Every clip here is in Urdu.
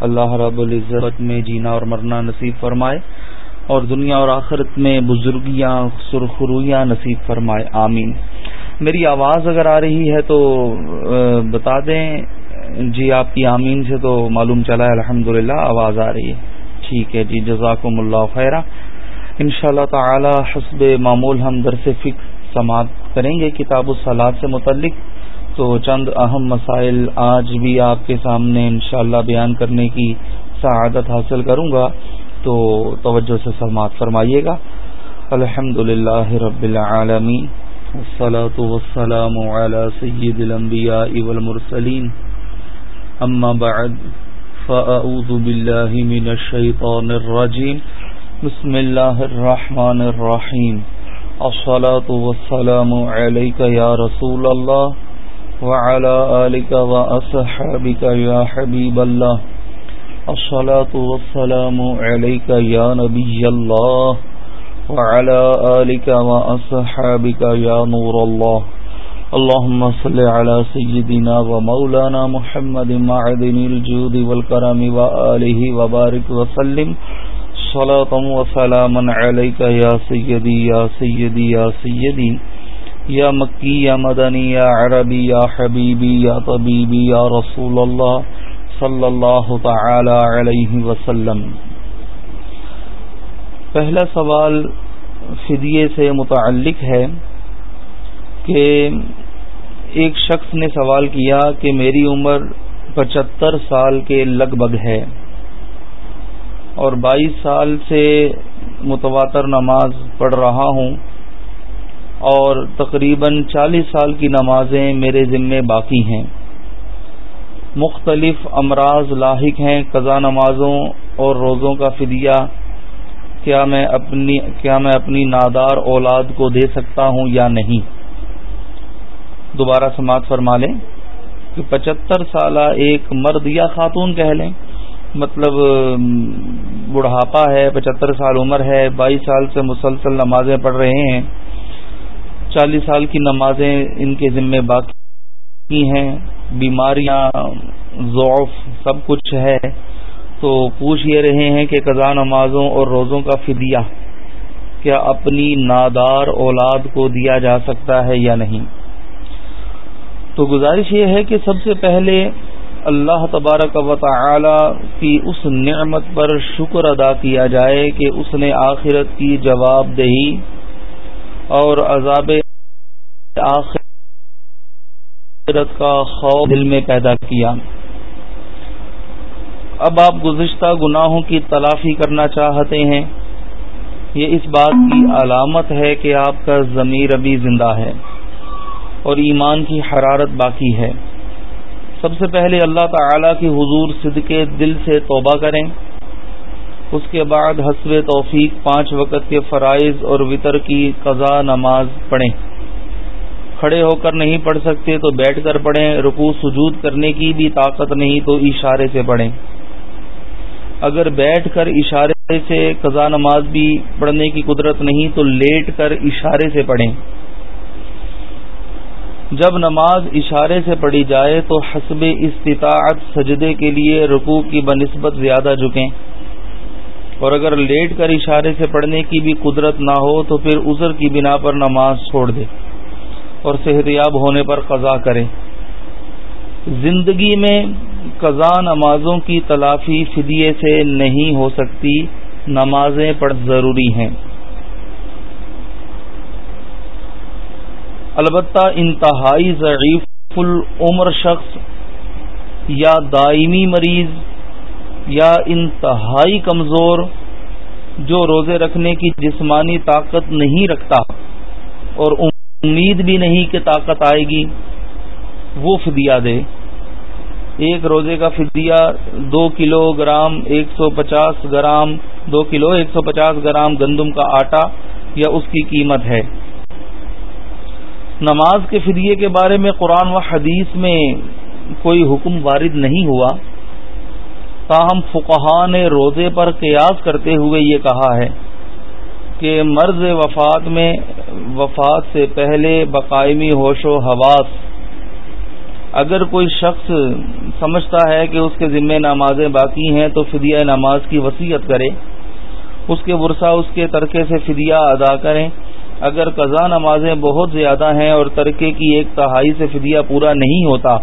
اللہ رب العزت میں جینا اور مرنا نصیب فرمائے اور دنیا اور آخرت میں بزرگیاں، سرخرویاں نصیب فرمائے، آمین۔ میری آواز اگر آ رہی ہے تو بتا دیں۔ جی آپ کی آمین سے تو معلوم چلا ہے الحمد آواز آ رہی ہے۔ ٹھیک ہے جی جزاکم اللہ خیرہ۔ ان شاء اللہ تعالی، حسب معمول ہم درس فکر سماعت کریں گے، کتاب الصلاح سے متعلق۔ تو چند اہم مسائل آج بھی آپ کے سامنے انشاءاللہ بیان کرنے کی سعادت حاصل کروں گا۔ تو توجہ سے سماعت فرمائیے گا۔ الحمد للہ رب العالمین۔ والصلاة والسلام على سید الانبیاء والمرسلین۔ اما بعد فأعوذ باللہ من الشیطان الرجیم۔ بسم اللہ الرحمن الرحیم۔ الصلاة والسلام علیکہ یا رسول اللہ۔ وعلى آلک وأصحابک یا حبیب اللہ الصلاة والسلام عليك يا نبي الله. وعلى آلك وأصحابك يا نور الله. اللهم صل على سيدنا ومولانا محمد معدن الجود والكرم وآله وبارك وسلم. صلاة وسلاما عليك يا سيدي يا سيدي يا سيدي يا سيدي. مكي يا مدني يا عربي يا حبيبي يا طبيبي يا رسول الله صلی اللہ تعالی علیہ وسلم۔ پہلا سوال فدیے سے متعلق ہے کہ ایک شخص نے سوال کیا کہ میری عمر پچہتر سال کے لگ بھگ ہے اور بائیس سال سے متواتر نماز پڑھ رہا ہوں۔ اور تقریباً چالیس سال کی نمازیں میرے ذمے باقی ہیں۔ مختلف امراض لاحق ہیں قضا نمازوں اور روزوں کا فدیہ۔ کیا میں اپنی، کیا میں اپنی نادار اولاد کو دے سکتا ہوں یا نہیں؟ دوبارہ سماعت فرما لیں کہ پچہتر سالہ ایک مرد یا خاتون کہہ لیں۔ مطلب بڑھاپا ہے، پچہتر سال عمر ہے، بائیس سال سے مسلسل نمازیں پڑھ رہے ہیں۔ چالیس سال کی نمازیں ان کے ذمے باقی ہیں، بیماریاں، ضعف، سب کچھ ہے۔ تو پوچھ یہ رہے ہیں کہ قضا نمازوں اور روزوں کا فدیہ کیا اپنی نادار اولاد کو دیا جا سکتا ہے یا نہیں؟ تو گزارش یہ ہے کہ سب سے پہلے اللہ تبارک و تعالی کی اس نعمت پر شکر ادا کیا جائے کہ اس نے آخرت کی جواب دہی اور عذاب آخر کا خوف دل میں پیدا کیا۔ اب آپ گزشتہ گناہوں کی تلافی کرنا چاہتے ہیں۔ یہ اس بات کی علامت ہے کہ آپ کا ضمیر ابھی زندہ ہے اور ایمان کی حرارت باقی ہے۔ سب سے پہلے اللہ تعالی کی حضور صدق دل سے توبہ کریں۔ اس کے بعد حسب توفیق پانچ وقت کے فرائض اور وطر کی قضا نماز پڑھیں۔ کھڑے ہو کر نہیں پڑھ سکتے تو بیٹھ کر پڑھیں۔ رکوع، سجود کرنے کی بھی طاقت نہیں تو اشارے سے پڑھیں۔ اگر بیٹھ کر اشارے سے قضا نماز بھی پڑھنے کی قدرت نہیں تو لیٹ کر اشارے سے پڑھیں۔ جب نماز اشارے سے پڑھی جائے تو حسب استطاعت سجدے کے لیے رکوع کی بنسبت زیادہ جھکیں۔ اور اگر لیٹ کر اشارے سے پڑھنے کی بھی قدرت نہ ہو تو پھر عذر کی بنا پر نماز چھوڑ دیں اور صحت یاب ہونے پر قضا کرے۔ زندگی میں قضا نمازوں کی تلافی فدیے سے نہیں ہو سکتی، نمازیں پڑھ ضروری ہیں۔ البتہ انتہائی ضعیف العمر شخص یا دائمی مریض یا انتہائی کمزور جو روزے رکھنے کی جسمانی طاقت نہیں رکھتا اور امید بھی نہیں کہ طاقت آئے گی، وہ فدیہ دے۔ ایک روزے کا فدیہ دو کلو گرام ایک سو پچاس گرام، دو کلو ایک سو پچاس گرام گندم کا آٹا یا اس کی قیمت ہے۔ نماز کے فدیے کے بارے میں قرآن و حدیث میں کوئی حکم وارد نہیں ہوا۔ تاہم فقہ نے روزے پر قیاس کرتے ہوئے یہ کہا ہے کہ مرض وفات میں، وفات سے پہلے بقائمی ہوش و حواس۔ اگر کوئی شخص سمجھتا ہے کہ اس کے ذمے نمازیں باقی ہیں تو فدیہ نماز کی وصیت کرے۔ اس کے ورثہ، اس کے ترکے سے فدیہ ادا کریں۔ اگر قضا نمازیں بہت زیادہ ہیں اور ترکے کی ایک تہائی سے فدیہ پورا نہیں ہوتا،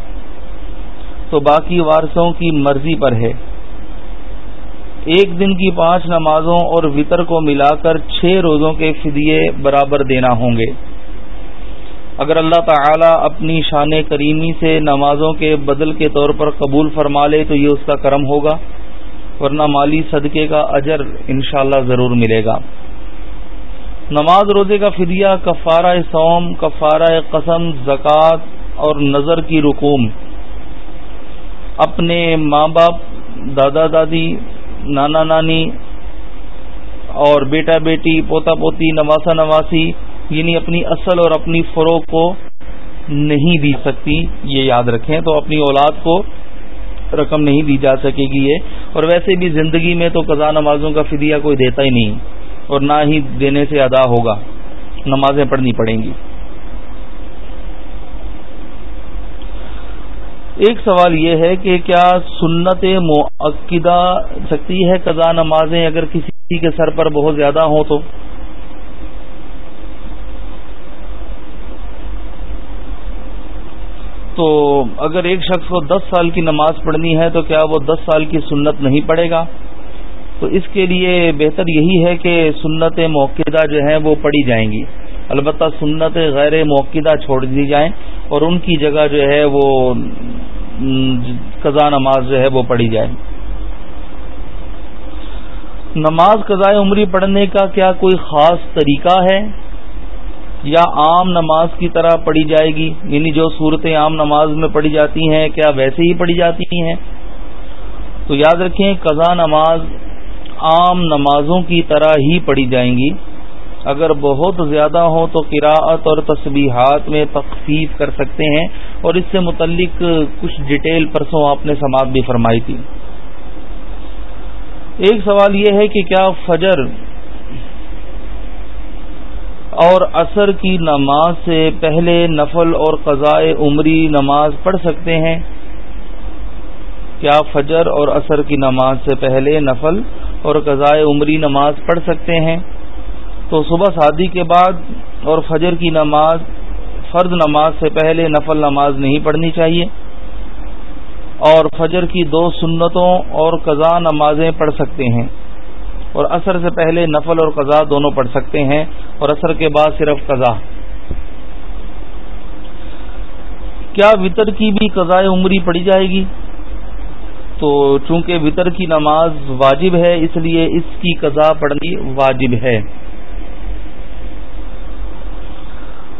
تو باقی وارثوں کی مرضی پر ہے۔ ایک دن کی پانچ نمازوں اور وطر کو ملا کر چھ روزوں کے فدیے برابر دینا ہوں گے۔ اگر اللہ تعالی اپنی شان کریمی سے نمازوں کے بدل کے طور پر قبول فرما لے تو یہ اس کا کرم ہوگا، ورنہ مالی صدقے کا اجر انشاءاللہ ضرور ملے گا۔ نماز روزے کا فدیہ کفارہ سوم کفارہ قسم، زکوٰۃ اور نظر کی رکوم اپنے ماں باپ، دادا دادی نانا نانی اور بیٹا بیٹی، پوتا پوتی، نواسا نواسی یعنی اپنی اصل اور اپنی فروغ کو نہیں دی سکتی، یہ یاد رکھیں، تو اپنی اولاد کو رقم نہیں دی جا سکے گی یہ۔ اور ویسے بھی زندگی میں تو قضا نمازوں کا فدیہ کوئی دیتا ہی نہیں، اور نہ ہی دینے سے ادا ہوگا، نمازیں پڑھنی پڑیں گی۔ ایک سوال یہ ہے کہ کیا سنت معقدہ سکتی ہے قضا نمازیں اگر کسی کے سر پر بہت زیادہ ہوں تو؟ تو اگر ایک شخص کو دس سال کی نماز پڑھنی ہے تو کیا وہ دس سال کی سنت نہیں پڑھے گا؟ تو اس کے لیے بہتر یہی ہے کہ سنت موقع جو ہیں وہ پڑھی جائیں گی۔ البتہ سنت غیر موقع چھوڑ دی جائیں اور ان کی جگہ جو ہے وہ قضا نماز جو ہے وہ پڑھی جائے۔ نماز قضاء عمری پڑھنے کا کیا کوئی خاص طریقہ ہے؟ یا عام نماز کی طرح پڑھی جائے گی؟ یعنی جو صورتیں عام نماز میں پڑھی جاتی ہیں، کیا ویسے ہی پڑھی جاتی ہیں؟ تو یاد رکھیں قضا نماز عام نمازوں کی طرح ہی پڑھی جائیں گی۔ اگر بہت زیادہ ہو تو قراءت اور تسبیحات میں تخفیف کر سکتے ہیں اور اس سے متعلق کچھ ڈیٹیل پرسوں آپ نے سماعت بھی فرمائی تھی۔ ایک سوال یہ ہے کہ کیا فجر اور عصر کی نماز سے پہلے نفل اور قضاء عمری نماز پڑھ سکتے ہیں؟ کیا فجر اور عصر کی نماز سے پہلے نفل اور قضاء عمری نماز پڑھ سکتے ہیں؟ تو صبح شادی کے بعد اور فجر کی نماز فرد نماز سے پہلے نفل نماز نہیں پڑھنی چاہیے۔ اور فجر کی دو سنتوں اور قضاء نمازیں پڑھ سکتے ہیں۔ اور اثر سے پہلے نفل اور قضا دونوں پڑھ سکتے ہیں۔ اور اثر کے بعد صرف قضا کیا وطر کی بھی قضاء عمری پڑھی جائے گی؟ تو چونکہ وطر کی نماز واجب ہے، اس لیے اس کی قضا پڑھنی واجب ہے۔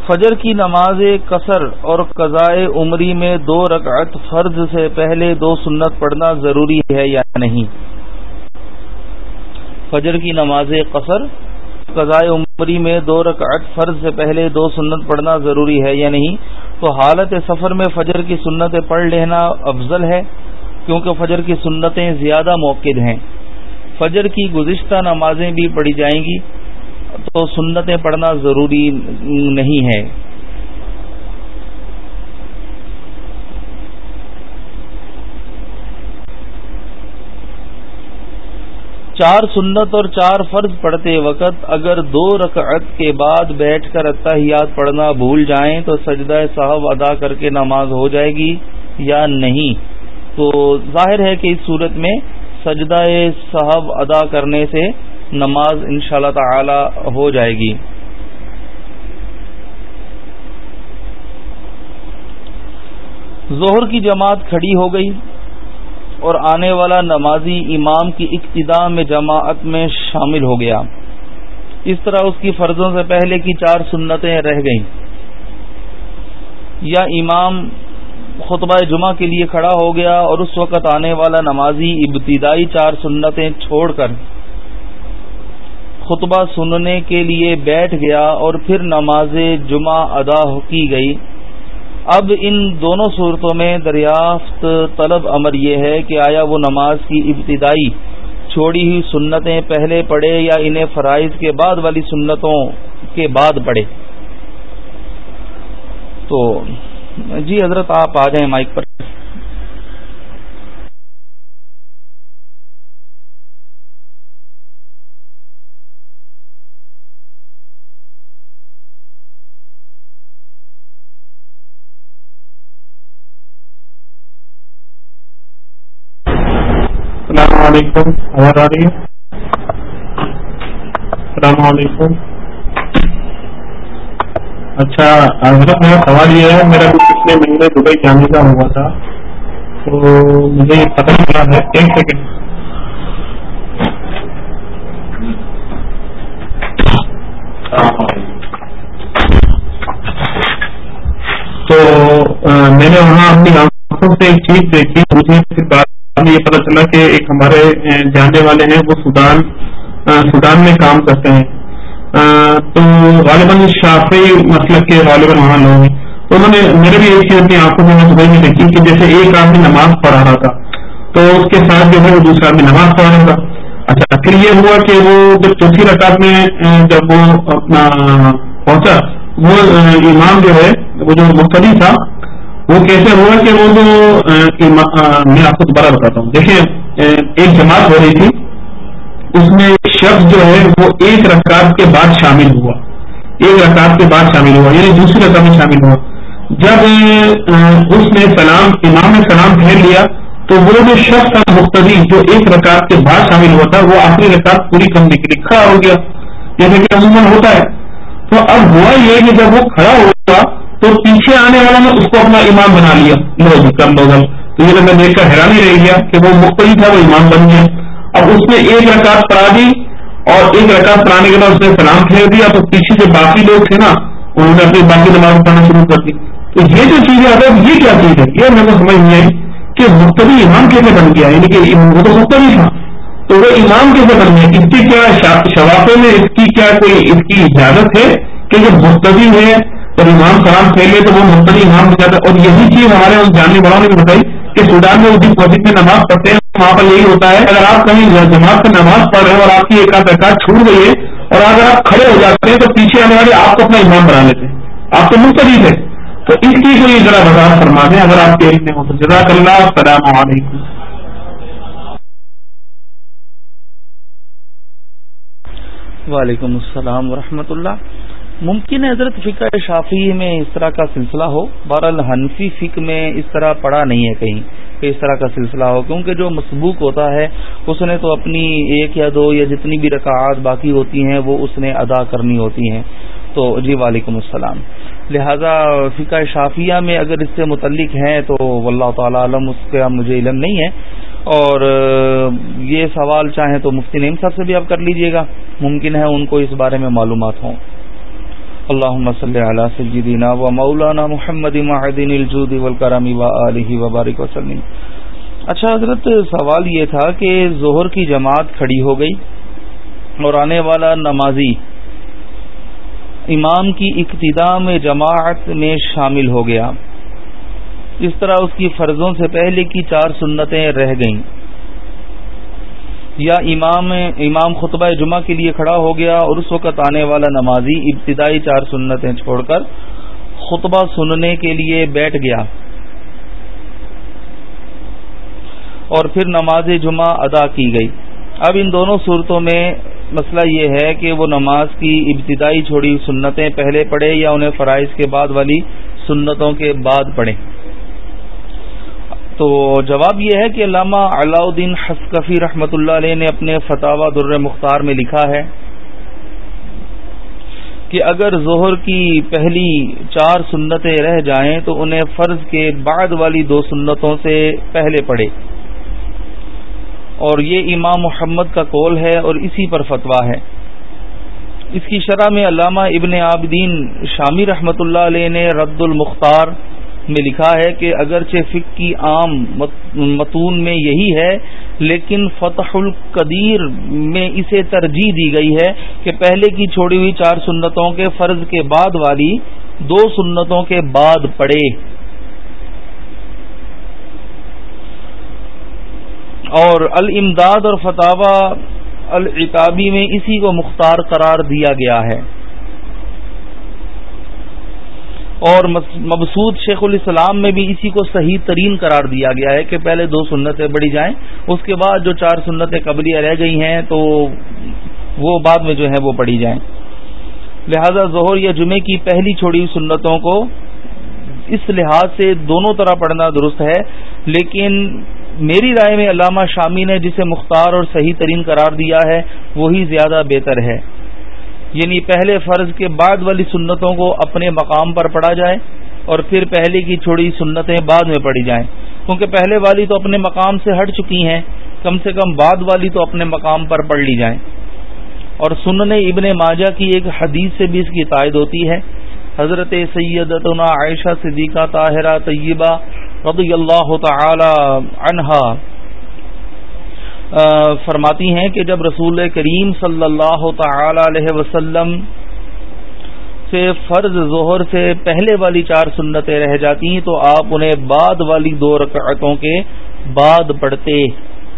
فجر کی نماز قصر اور قضاء عمری میں دو رکعت فرض سے پہلے دو سنت پڑھنا ضروری ہے یا نہیں؟ فجر کی نماز قصر قضاء عمری میں دو رکعت فرض سے پہلے دو سنت پڑھنا ضروری ہے یا نہیں؟ تو حالت سفر میں فجر کی سنتیں پڑھ لینا افضل ہے، کیونکہ فجر کی سنتیں زیادہ موقع ہیں۔ فجر کی گزشتہ نمازیں بھی پڑھی جائیں گی۔ تو سنتیں پڑھنا ضروری نہیں ہے۔ چار سنت اور چار فرض پڑھتے وقت اگر دو رکعت کے بعد بیٹھ کر اتحیات پڑھنا بھول جائیں تو سجدہ صاحب ادا کر کے نماز ہو جائے گی یا نہیں؟ تو ظاہر ہے کہ اس صورت میں سجدہ صاحب ادا کرنے سے نماز ان شاء اللہ تعالی ہو جائے گی۔ ظہر کی جماعت کھڑی ہو گئی اور آنے والا نمازی امام کی اقتدا میں جماعت میں شامل ہو گیا۔ اس طرح اس کی فرضوں سے پہلے کی چار سنتیں رہ گئیں۔ یا امام خطبہ جمعہ کے لیے کھڑا ہو گیا اور اس وقت آنے والا نمازی ابتدائی چار سنتیں چھوڑ کر خطبہ سننے کے لیے بیٹھ گیا اور پھر نماز جمعہ ادا کی گئی۔ اب ان دونوں صورتوں میں دریافت طلب امر یہ ہے کہ آیا وہ نماز کی ابتدائی چھوڑی ہوئی سنتیں پہلے پڑھے یا انہیں فرائض کے بعد والی سنتوں کے بعد پڑھے۔ تو جی حضرت آپ آ جائیں مائک پر السلام علیکم، آواز آ رہی ہے؟ السلام علیکم۔ اچھا حضرت میرا سوال یہ ہے، میرا پچھلے مہینے دبئی جانے کا ہوا تھا، تو مجھے یہ پتہ چلا ہے، ایک سیکنڈ تو میں نے وہاں اپنی آنکھوں سے ایک چیز دیکھی مجھے پھر بعد میں یہ پتا چلا کہ ایک ہمارے جاننے والے ہیں، وہ سودان سودان میں کام کرتے ہیں۔ تو غالباً شافی مسلک کے غالباً وہاں لوگ ہیں۔ تو انہوں نے میرے بھی ایک چیز اپنی آنکھوں میں دبئی میں دیکھی کہ جیسے ایک آدمی نماز پڑھ رہا تھا، تو اس کے ساتھ جو ہے وہ دوسرا آدمی نماز پڑھ رہا تھا۔ اچھا پھر یہ ہوا کہ وہ جب چوتھی رکعت میں جب وہ اپنا پہنچا، وہ امام جو ہے، وہ جو مختلف تھا وہ کیسے ہوا کہ وہ جو میں آپ کو دوبارہ بتاتا ہوں۔ دیکھیں ایک جماعت ہو رہی تھی، اس میں شخص جو ہے وہ ایک رکعت کے بعد شامل ہوا۔ ایک رکعت کے بعد شامل ہوا یعنی دوسری رقم میں شامل ہوا۔ جب اس نے سلام، امام نے سلام پھیر لیا، تو وہ جو شخص تھا مختلف جو ایک رکعت کے بعد شامل ہوا تھا، وہ آخری رکعت پوری کرنے کے لیے کھڑا ہو گیا۔ جیسے کہ عموماً ہوتا ہے۔ تو اب ہوا یہ کہ جب وہ کھڑا ہوا تو پیچھے آنے والا نے اس کو اپنا امام بنا لیا لو جی کر لو تو یہ میں دیکھ کر حیران ہی رہ گیا کہ وہ مختلف تھا، وہ امام بن گیا۔ اب اس نے ایک رکعت پڑھا دی اور ایک رکعت پڑھانے کے بعد اس نے سلام پھیر دیا۔ تو پیچھے جو باقی لوگ تھے نا، انہوں نے اپنی باقی نماز پڑھنا شروع کر دی۔ تو یہ جو چیز ہے یہ کیا چیز ہے؟ یہ میں کو سمجھ نہیں آئی کہ مختلف امام کیسے بن گیا یعنی کہ وہ تو مختلف تھا۔ تو وہ امام کیسے بن گیا؟ اس کی کیا شوافے میں اس کی کیا کوئی اس کی اجازت ہے کہ جو مختلف ہے اور امام سلام پھیلے تو وہ مختلف امام ہو جاتا ہے اور یہی چیز ہمارے جاننے والوں نے بھی بتائی کہ سودان میں جس مسجد میں نماز پڑھتے ہیں، وہاں پر یہی ہوتا ہے، اگر آپ کہیں جماعت سے نماز پڑھ رہے ہیں اور آپ کی ایک آدھ رکعت چھوٹ گئی ہے اور اگر آپ کھڑے ہو جاتے ہیں تو پیچھے آنے والے آپ کو اپنا امام بنا لیتے ہیں۔ آپ تو مختلف ہے تو اس چیز کو یہ ذرا بازار فرما دیں، اگر آپ کے علم میں ہو تو جزاک اللہ، السلام علیکم۔ وعلیکم السلام ورحمۃ اللہ۔ ممکن ہے حضرت فقہ شافی میں اس طرح کا سلسلہ ہو، بہرحال حنفی فکر میں اس طرح پڑا نہیں ہے کہیں کہ اس طرح کا سلسلہ ہو، کیونکہ جو مسبوق ہوتا ہے، اس نے تو اپنی ایک یا دو یا جتنی بھی رکعات باقی ہوتی ہیں، وہ اس نے ادا کرنی ہوتی ہیں۔ تو جی وعلیکم السلام۔ لہذا فقہ شافیہ میں اگر اس سے متعلق ہیں تو واللہ تعالی علم اس کا مجھے علم نہیں ہے۔ اور یہ سوال چاہیں تو مفتی نعیم صاحب سے بھی آپ کر لیجیے گا۔ ممکن ہے ان کو اس بارے میں معلومات ہوں۔ اللهم صل على سيدنا ومولانا محمد معدن الجود والكرم وآله وبارك وسلم. اچھا حضرت، سوال یہ تھا کہ ظہر کی جماعت کھڑی ہو گئی اور آنے والا نمازی امام کی اقتداء میں جماعت میں شامل ہو گیا۔ اس طرح اس کی فرضوں سے پہلے کی چار سنتیں رہ گئیں۔ یا امام امام خطبہ جمعہ کے لیے کھڑا ہو گیا اور اس وقت آنے والا نمازی ابتدائی چار سنتیں چھوڑ کر خطبہ سننے کے لیے بیٹھ گیا اور پھر نماز جمعہ ادا کی گئی۔ اب ان دونوں صورتوں میں مسئلہ یہ ہے کہ وہ نماز کی ابتدائی چھوڑی سنتیں پہلے پڑھے یا انہیں فرائض کے بعد والی سنتوں کے بعد پڑھیں۔ تو جواب یہ ہے کہ علامہ علاء الدین حسکفی رحمۃ اللہ علیہ نے اپنے فتح در مختار میں لکھا ہے کہ اگر ظہر کی پہلی چار سنتیں رہ جائیں تو انہیں فرض کے بعد والی دو سنتوں سے پہلے پڑھے۔ اور یہ امام محمد کا کول ہے اور اسی پر فتویٰ ہے۔ اس کی شرح میں علامہ ابن عابدین شامی رحمۃ اللہ علیہ نے رد المختار میں لکھا ہے کہ اگرچہ فک کی عام متون میں یہی ہے، لیکن فتح القدیر میں اسے ترجیح دی گئی ہے کہ پہلے کی چھوڑی ہوئی چار سنتوں کے فرض کے بعد والی دو سنتوں کے بعد پڑے اور المداد اور فتح العتابی میں اسی کو مختار قرار دیا گیا ہے۔ اور مبسود شیخ الاسلام میں بھی اسی کو صحیح ترین قرار دیا گیا ہے کہ پہلے دو سنتیں پڑھی جائیں، اس کے بعد جو چار سنتیں قبلیاں رہ گئی ہیں تو وہ بعد میں جو ہے وہ پڑھی جائیں۔ لہذا ظہر یا جمعے کی پہلی چھوڑی سنتوں کو اس لحاظ سے دونوں طرح پڑھنا درست ہے، لیکن میری رائے میں علامہ شامی نے جسے مختار اور صحیح ترین قرار دیا ہے، وہی زیادہ بہتر ہے۔ یعنی پہلے فرض کے بعد والی سنتوں کو اپنے مقام پر پڑھا جائے اور پھر پہلے کی چھوڑی سنتیں بعد میں پڑھی جائیں۔ کیونکہ پہلے والی تو اپنے مقام سے ہٹ چکی ہیں، کم سے کم بعد والی تو اپنے مقام پر پڑھ لی جائیں۔ اور سننے ابن ماجہ کی ایک حدیث سے بھی اس کی تائید ہوتی ہے۔ حضرت سیدتنا عائشہ صدیقہ طاہرہ طیبہ رضی اللہ تعالی عنہا فرماتی ہیں کہ جب رسول کریم صلی اللہ تعالی علیہ وسلم سے فرض ظہر سے پہلے والی چار سنتیں رہ جاتی ہیں تو آپ انہیں بعد والی دو رکعتوں کے بعد پڑھتے۔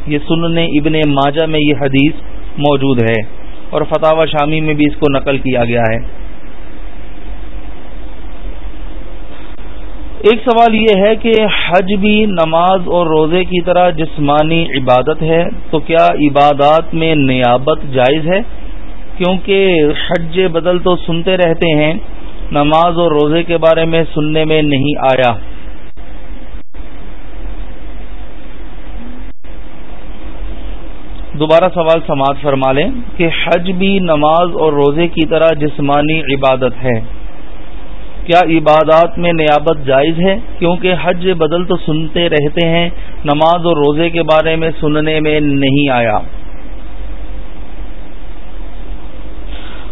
یہ سننے ابن ماجہ میں یہ حدیث موجود ہے اور فتح شامی میں بھی اس کو نقل کیا گیا ہے۔ ایک سوال یہ ہے کہ حج بھی نماز اور روزے کی طرح جسمانی عبادت ہے تو کیا عبادات میں نیابت جائز ہے؟ کیونکہ حج بدل تو سنتے رہتے ہیں، نماز اور روزے کے بارے میں سننے میں نہیں آیا۔ دوبارہ سوال سماعت فرما لیں کہ حج بھی نماز اور روزے کی طرح جسمانی عبادت ہے۔ کیا عبادات میں نیابت جائز ہے؟ کیونکہ حج بدل تو سنتے رہتے ہیں، نماز اور روزے کے بارے میں سننے میں نہیں آیا۔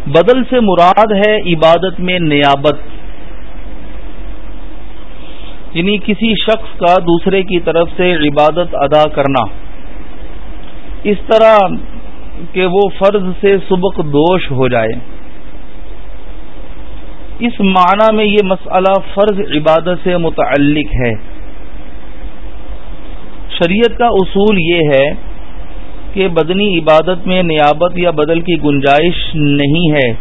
بدل سے مراد ہے عبادت میں نیابت۔ یعنی کسی شخص کا دوسرے کی طرف سے عبادت ادا کرنا۔ اس طرح کہ وہ فرض سے سبق دوش ہو جائے۔ اس معنی میں یہ مسئلہ فرض عبادت سے متعلق ہے۔ شریعت کا اصول یہ ہے کہ بدنی عبادت میں نیابت یا بدل کی گنجائش نہیں ہے۔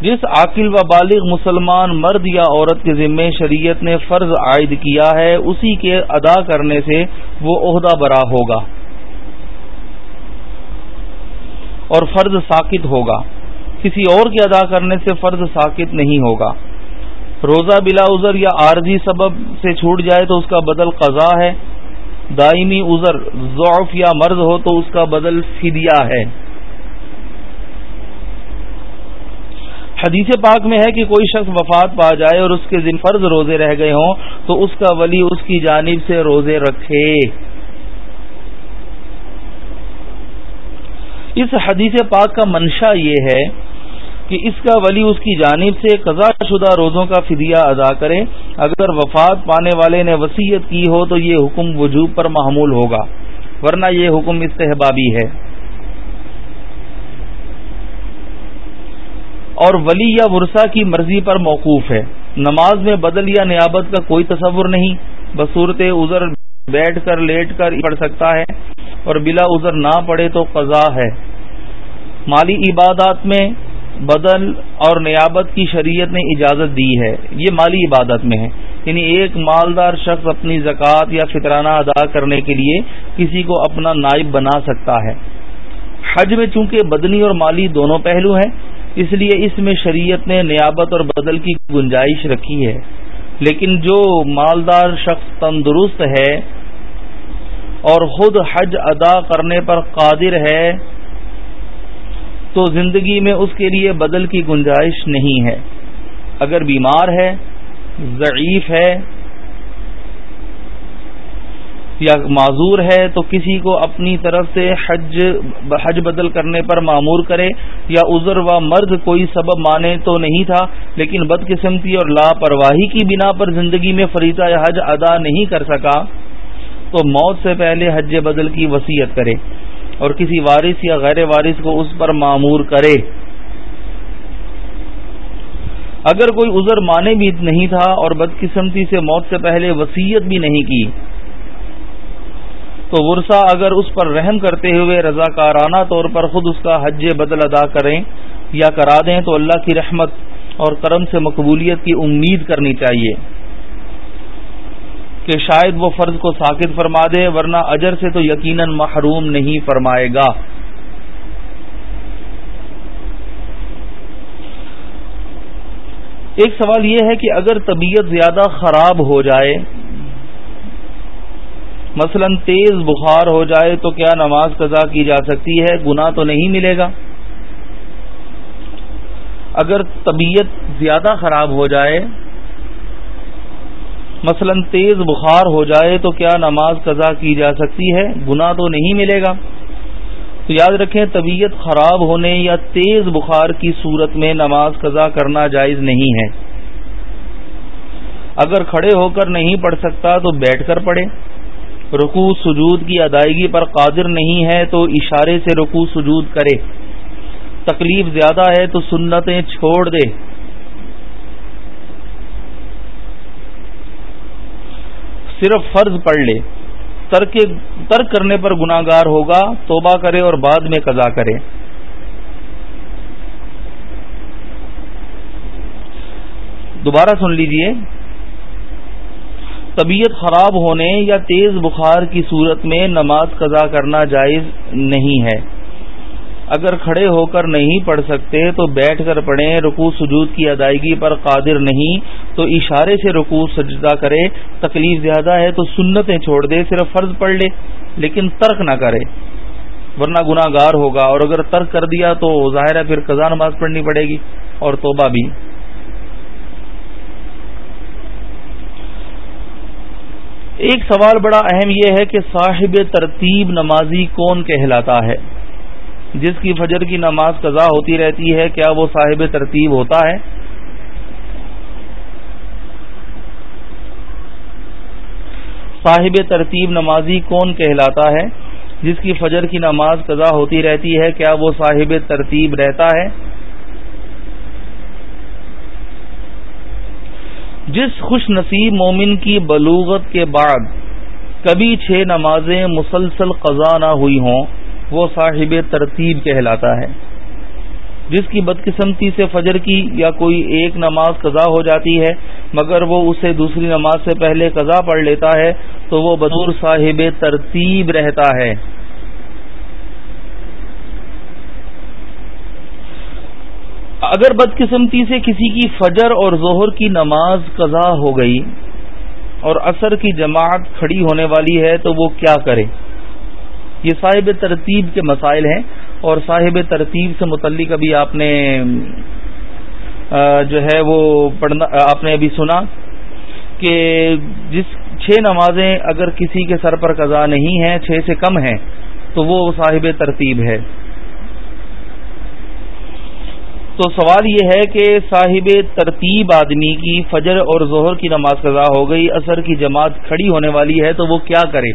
جس عاقل و بالغ مسلمان مرد یا عورت کے ذمے شریعت نے فرض عائد کیا ہے، اسی کے ادا کرنے سے وہ عہدہ برا ہوگا اور فرض ساکت ہوگا۔ کسی اور کے ادا کرنے سے فرض ساکت نہیں ہوگا۔ روزہ بلا عذر یا عارضی سبب سے چھوٹ جائے تو اس کا بدل قضا ہے۔ دائمی عذر ضعف یا مرض ہو تو اس کا بدل فدیہ ہے۔ حدیث پاک میں ہے کہ کوئی شخص وفات پا جائے اور اس کے دن فرض روزے رہ گئے ہوں تو اس کا ولی اس کی جانب سے روزے رکھے۔ اس حدیث پاک کا منشا یہ ہے کہ اس کا ولی اس کی جانب سے قضا شدہ روزوں کا فدیہ ادا کرے۔ اگر وفات پانے والے نے وسیعت کی ہو تو یہ حکم وجوب پر معمول ہوگا، ورنہ یہ حکم استحبابی ہے۔ اور ولی یا ورثہ کی مرضی پر موقوف ہے۔ نماز میں بدل یا نیابت کا کوئی تصور نہیں، بصورت عذر بیٹھ کر لیٹ کر پڑھ سکتا ہے، اور بلا عذر نہ پڑے تو قضا ہے۔ مالی عبادات میں بدل اور نیابت کی شریعت نے اجازت دی ہے۔ یہ مالی عبادت میں ہے۔ یعنی ایک مالدار شخص اپنی زکوٰۃ یا فطرانہ ادا کرنے کے لیے کسی کو اپنا نائب بنا سکتا ہے۔ حج میں چونکہ بدنی اور مالی دونوں پہلو ہیں، اس لیے اس میں شریعت نے نیابت اور بدل کی گنجائش رکھی ہے۔ لیکن جو مالدار شخص تندرست ہے اور خود حج ادا کرنے پر قادر ہے تو زندگی میں اس کے لیے بدل کی گنجائش نہیں ہے۔ اگر بیمار ہے، ضعیف ہے یا معذور ہے، تو کسی کو اپنی طرف سے حج حج بدل کرنے پر معمور کرے یا عذر و مرد کوئی سبب مانے تو نہیں تھا، لیکن بدقسمتی اور لاپرواہی کی بنا پر زندگی میں فریضہ حج ادا نہیں کر سکا، تو موت سے پہلے حج بدل کی وصیت کرے۔ اور کسی وارث یا غیر وارث کو اس پر معمور کرے۔ اگر کوئی عذر مانے بھی نہیں تھا اور بدقسمتی سے موت سے پہلے وسیعت بھی نہیں کی، تو ورثہ اگر اس پر رحم کرتے ہوئے رضاکارانہ طور پر خود اس کا حج بدل ادا کریں یا کرا دیں، تو اللہ کی رحمت اور کرم سے مقبولیت کی امید کرنی چاہیے۔ کہ شاید وہ فرض کو ساکت فرما دے، ورنہ اجر سے تو یقیناً محروم نہیں فرمائے گا۔ ایک سوال یہ ہے کہ اگر طبیعت زیادہ خراب ہو جائے، مثلا تیز بخار ہو جائے، تو کیا نماز قضا کی جا سکتی ہے؟ گناہ تو نہیں ملے گا۔ اگر طبیعت زیادہ خراب ہو جائے مثلا تیز بخار ہو جائے تو کیا نماز قضا کی جا سکتی ہے؟ گناہ تو نہیں ملے گا۔ تو یاد رکھیں، طبیعت خراب ہونے یا تیز بخار کی صورت میں نماز قضا کرنا جائز نہیں ہے۔ اگر کھڑے ہو کر نہیں پڑھ سکتا تو بیٹھ کر پڑھے رکو سجود کی ادائیگی پر قادر نہیں ہے تو اشارے سے رکو سجود کرے تکلیف زیادہ ہے تو سنتیں چھوڑ دے صرف فرض پڑھ لے، ترک کرنے پر گناگار ہوگا، توبہ کرے اور بعد میں قضا کرے۔ دوبارہ سن لیجیے، طبیعت خراب ہونے یا تیز بخار کی صورت میں نماز قضا کرنا جائز نہیں ہے۔ اگر کھڑے ہو کر نہیں پڑھ سکتے تو بیٹھ کر پڑھیں، رکوع سجود کی ادائیگی پر قادر نہیں، تو اشارے سے رکوع سجدہ کرے۔ تکلیف زیادہ ہے تو سنتیں چھوڑ دے، صرف فرض پڑھ لے، لیکن ترک نہ کرے۔ ورنہ گناہ گار ہوگا، اور اگر ترک کر دیا تو ظاہر ہے پھر قضا نماز پڑھنی پڑے گی، اور توبہ بھی۔ ایک سوال بڑا اہم یہ ہے کہ صاحب ترتیب نمازی کون کہلاتا ہے؟ جس کی فجر کی نماز قضا ہوتی رہتی ہے، کیا وہ صاحب ترتیب ہوتا ہے؟ صاحب ترتیب نمازی کون کہلاتا ہے؟ جس کی فجر کی نماز قضا ہوتی رہتی ہے، کیا وہ صاحب ترتیب رہتا ہے؟ جس خوش نصیب مومن کی بلوغت کے بعد کبھی چھ نمازیں مسلسل قضا نہ ہوئی ہوں وہ صاحب ترتیب کہلاتا ہے۔ جس کی بدقسمتی سے فجر کی یا کوئی ایک نماز قضا ہو جاتی ہے، مگر وہ اسے دوسری نماز سے پہلے قضا پڑھ لیتا ہے، تو وہ بدور صاحب ترتیب رہتا ہے۔ اگر بدقسمتی سے کسی کی فجر اور ظہر کی نماز قضا ہو گئی اور اثر کی جماعت کھڑی ہونے والی ہے، تو وہ کیا کرے؟ یہ صاحب ترتیب کے مسائل ہیں اور صاحب ترتیب سے متعلق ابھی آپ نے جو ہے وہ پڑھنا، آپ نے ابھی سنا کہ جس چھ نمازیں اگر کسی کے سر پر قضا نہیں ہیں، چھ سے کم ہیں، تو وہ صاحب ترتیب ہے۔ تو سوال یہ ہے کہ صاحب ترتیب آدمی کی فجر اور ظہر کی نماز قضا ہو گئی اثر کی جماعت کھڑی ہونے والی ہے، تو وہ کیا کرے؟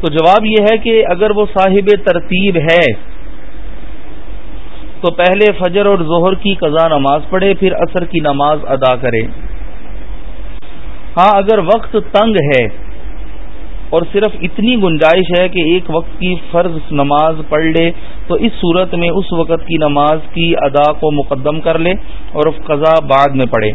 تو جواب یہ ہے کہ اگر وہ صاحب ترتیب ہے، تو پہلے فجر اور ظہر کی قضا نماز پڑھے، پھر عصر کی نماز ادا کرے۔ ہاں اگر وقت تنگ ہے اور صرف اتنی گنجائش ہے کہ ایک وقت کی فرض نماز پڑھ لے، تو اس صورت میں اس وقت کی نماز کی ادا کو مقدم کر لے اور قضا بعد میں پڑھے۔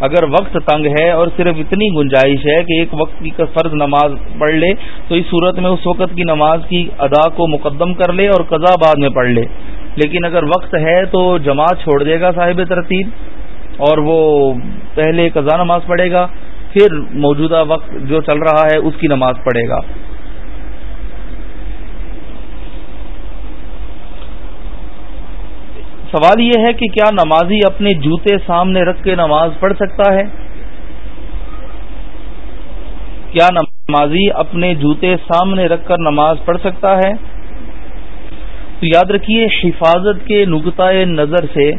اگر وقت تنگ ہے اور صرف اتنی گنجائش ہے کہ ایک وقت کی فرض نماز پڑھ لے، تو اس صورت میں اس وقت کی نماز کی ادا کو مقدم کر لے اور قضا بعد میں پڑھ لے۔ لیکن اگر وقت ہے تو جماعت چھوڑ دے گا صاحب ترتیب اور وہ پہلے قضا نماز پڑھے گا، پھر موجودہ وقت جو چل رہا ہے اس کی نماز پڑھے گا۔ سوال یہ ہے کہ کیا نمازی اپنے جوتے سامنے رکھ کے نماز پڑھ سکتا ہے؟ کیا نمازی اپنے جوتے سامنے رکھ کر نماز پڑھ سکتا ہے؟ تو یاد رکھیے، حفاظت کے نقطۂ نظر سے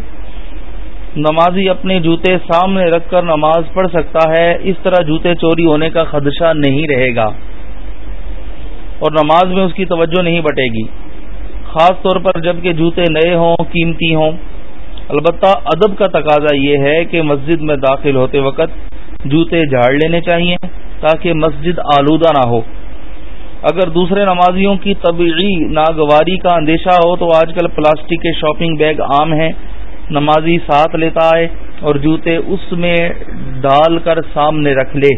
نمازی اپنے جوتے سامنے رکھ کر نماز پڑھ سکتا ہے، اس طرح جوتے چوری ہونے کا خدشہ نہیں رہے گا اور نماز میں اس کی توجہ نہیں بٹے گی۔ خاص طور پر جبکہ جوتے نئے ہوں، قیمتی ہوں۔ البتہ ادب کا تقاضا یہ ہے کہ مسجد میں داخل ہوتے وقت جوتے جھاڑ لینے چاہیے تاکہ مسجد آلودہ نہ ہو۔ اگر دوسرے نمازیوں کی طبعی ناگواری کا اندیشہ ہو تو آج کل پلاسٹک کے شاپنگ بیگ عام ہیں۔ نمازی ساتھ لیتا ہے اور جوتے اس میں ڈال کر سامنے رکھ لے۔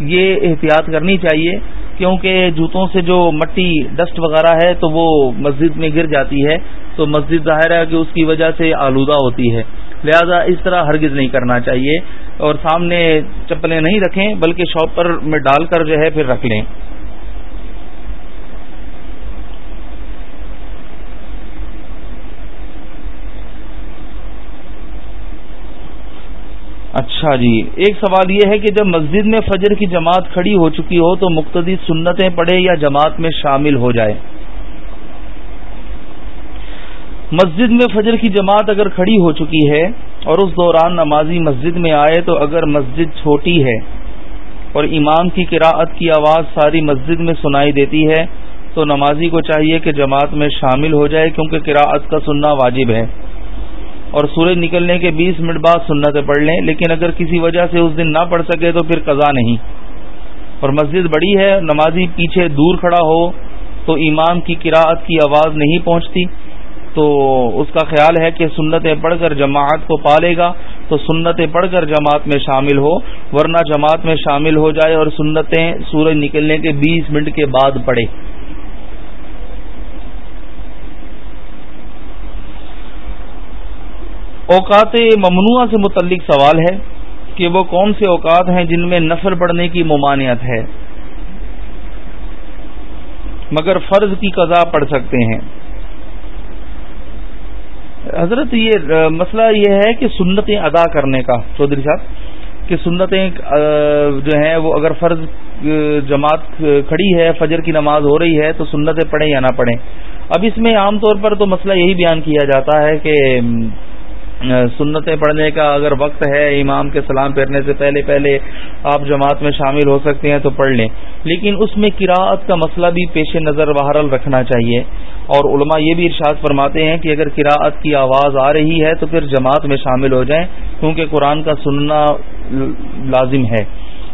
یہ احتیاط کرنی چاہیے کیونکہ جوتوں سے جو مٹی ڈسٹ وغیرہ ہے تو وہ مسجد میں گر جاتی ہے، تو مسجد ظاہر ہے کہ اس کی وجہ سے آلودہ ہوتی ہے۔ لہذا اس طرح ہرگز نہیں کرنا چاہیے اور سامنے چپلیں نہیں رکھیں، بلکہ شاپ پر میں ڈال کر جو ہے پھر رکھ لیں۔ اچھا جی۔ ایک سوال یہ ہے کہ جب مسجد میں فجر کی جماعت کھڑی ہو چکی ہو تو مقتدی سنتیں پڑھے یا جماعت میں شامل ہو جائے؟ مسجد میں فجر کی جماعت اگر کھڑی ہو چکی ہے اور اس دوران نمازی مسجد میں آئے تو اگر مسجد چھوٹی ہے اور امام کی قراءت کی آواز ساری مسجد میں سنائی دیتی ہے تو نمازی کو چاہیے کہ جماعت میں شامل ہو جائے کیونکہ قراءت کا سننا واجب ہے۔ اور سورج نکلنے کے بیس منٹ بعد سنتیں پڑھ لیں، لیکن اگر کسی وجہ سے اس دن نہ پڑھ سکے تو پھر قضا نہیں۔ اور مسجد بڑی ہے، نمازی پیچھے دور کھڑا ہو تو امام کی قراءت کی آواز نہیں پہنچتی۔ تو اس کا خیال ہے کہ سنتیں پڑھ کر جماعت کو پالے گا، تو سنتیں پڑھ کر جماعت میں شامل ہو، ورنہ جماعت میں شامل ہو جائے اور سنتیں سورج نکلنے کے بیس منٹ کے بعد پڑھے۔ اوقات ممنوع سے متعلق سوال ہے کہ وہ کون سے اوقات ہیں جن میں نفل پڑھنے کی ممانعت ہے۔ مگر فرض کی قضا پڑھ سکتے ہیں۔ حضرت یہ، مسئلہ یہ ہے کہ سنتیں ادا کرنے کا، چودھری صاحب، کہ سنتیں جو ہیں وہ اگر فرض جماعت کھڑی ہے، فجر کی نماز ہو رہی ہے تو سنتیں پڑھیں یا نہ پڑھیں۔ اب اس میں عام طور پر تو مسئلہ یہی بیان کیا جاتا ہے کہ سنتیں پڑھنے کا اگر وقت ہے امام کے سلام پھیرنے سے پہلے پہلے آپ جماعت میں شامل ہو سکتے ہیں تو پڑھ لیں۔ لیکن اس میں کراعت کا مسئلہ بھی پیش نظر بہرحال رکھنا چاہیے۔ اور علماء یہ بھی ارشاد فرماتے ہیں کہ اگر کراعت کی آواز آ رہی ہے تو پھر جماعت میں شامل ہو جائیں، کیونکہ قرآن کا سننا لازم ہے۔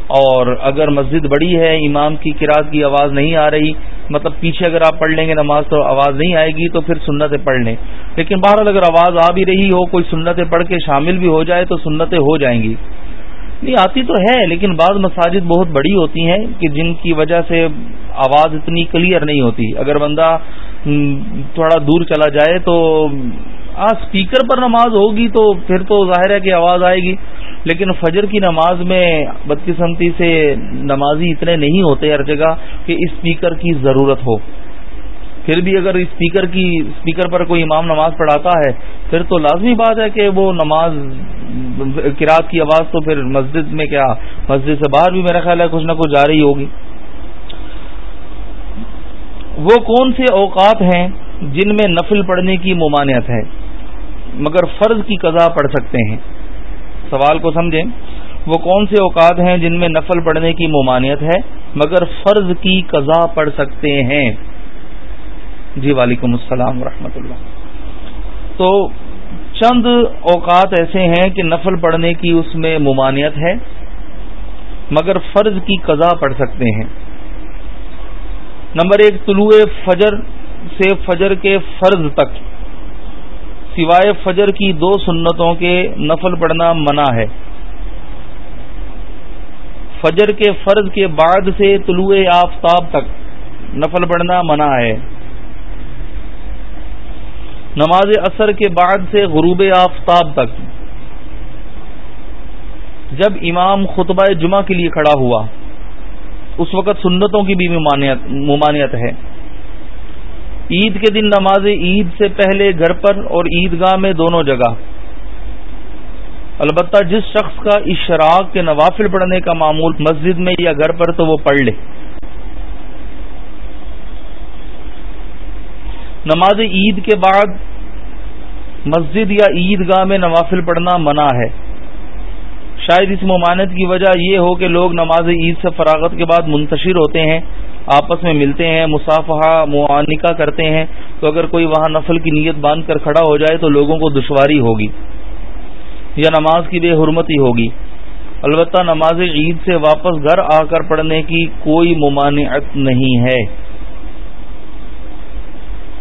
اور اگر مسجد بڑی ہے، امام کی کراط کی آواز نہیں آ رہی مطلب پیچھے اگر آپ پڑھ لیں گے نماز تو آواز نہیں آئے گی، تو پھر سنتیں پڑھ لیں۔ لیکن بہرحال اگر آواز آ بھی رہی ہو، کوئی سنتیں پڑھ کے شامل بھی ہو جائے تو سنتیں ہو جائیں گی۔ نہیں، آتی تو ہے، لیکن بعض مساجد بہت بڑی ہوتی ہیں کہ جن کی وجہ سے آواز اتنی کلیئر نہیں ہوتی۔ اگر بندہ تھوڑا دور چلا جائے تو ہاں اسپیکر پر نماز ہوگی تو پھر تو ظاہر ہے کہ آواز آئے گی۔ لیکن فجر کی نماز میں بدقسمتی سے نمازی اتنے نہیں ہوتے ہر جگہ کہ اسپیکر کی ضرورت ہو۔ پھر بھی اگر اسپیکر کی اسپیکر پر کوئی امام نماز پڑھاتا ہے، پھر تو لازمی بات ہے کہ وہ نماز کراط کی آواز تو پھر مسجد میں کیا، مسجد سے باہر بھی میرا خیال ہے کچھ نہ کچھ جاری ہوگی۔ وہ کون سے اوقات ہیں جن میں نفل پڑھنے کی ممانعت ہے؟ مگر فرض کی قضا پڑھ سکتے ہیں۔ سوال کو سمجھیں، وہ کون سے اوقات ہیں جن میں نفل پڑھنے کی ممانعت ہے، مگر فرض کی قضا پڑھ سکتے ہیں؟ جی وعلیکم السلام ورحمۃ اللہ۔ تو چند اوقات ایسے ہیں کہ نفل پڑھنے کی اس میں ممانعت ہے، مگر فرض کی قضا پڑھ سکتے ہیں۔ نمبر ایک، طلوع فجر سے فجر کے فرض تک، سوائے فجر کی دو سنتوں کے نفل پڑھنا منع ہے۔ فجر کے فرض کے بعد سے طلوع آفتاب تک نفل پڑھنا منع ہے۔ نماز اثر کے بعد سے غروب آفتاب تک۔ جب امام خطبہ جمعہ کے لیے کھڑا ہوا، اس وقت سنتوں کی بھی ممانعت ہے۔ عید کے دن نماز عید سے پہلے گھر پر اور عیدگاہ میں دونوں جگہ۔ البتہ جس شخص کا اشراق کے نوافل پڑھنے کا معمول مسجد میں یا گھر پر تو وہ پڑھ لے۔ نماز عید کے بعد مسجد یا عیدگاہ میں نوافل پڑھنا منع ہے۔ شاید اس ممانت کی وجہ یہ ہو کہ لوگ نماز عید سے فراغت کے بعد منتشر ہوتے ہیں، آپس میں ملتے ہیں، مصافحہ، معانقہ کرتے ہیں۔ تو اگر کوئی وہاں نفل کی نیت باندھ کر کھڑا ہو جائے تو لوگوں کو دشواری ہوگی یا نماز کی بے حرمتی ہوگی۔ البتہ نماز عید سے واپس گھر آ کر پڑھنے کی کوئی ممانعت نہیں ہے۔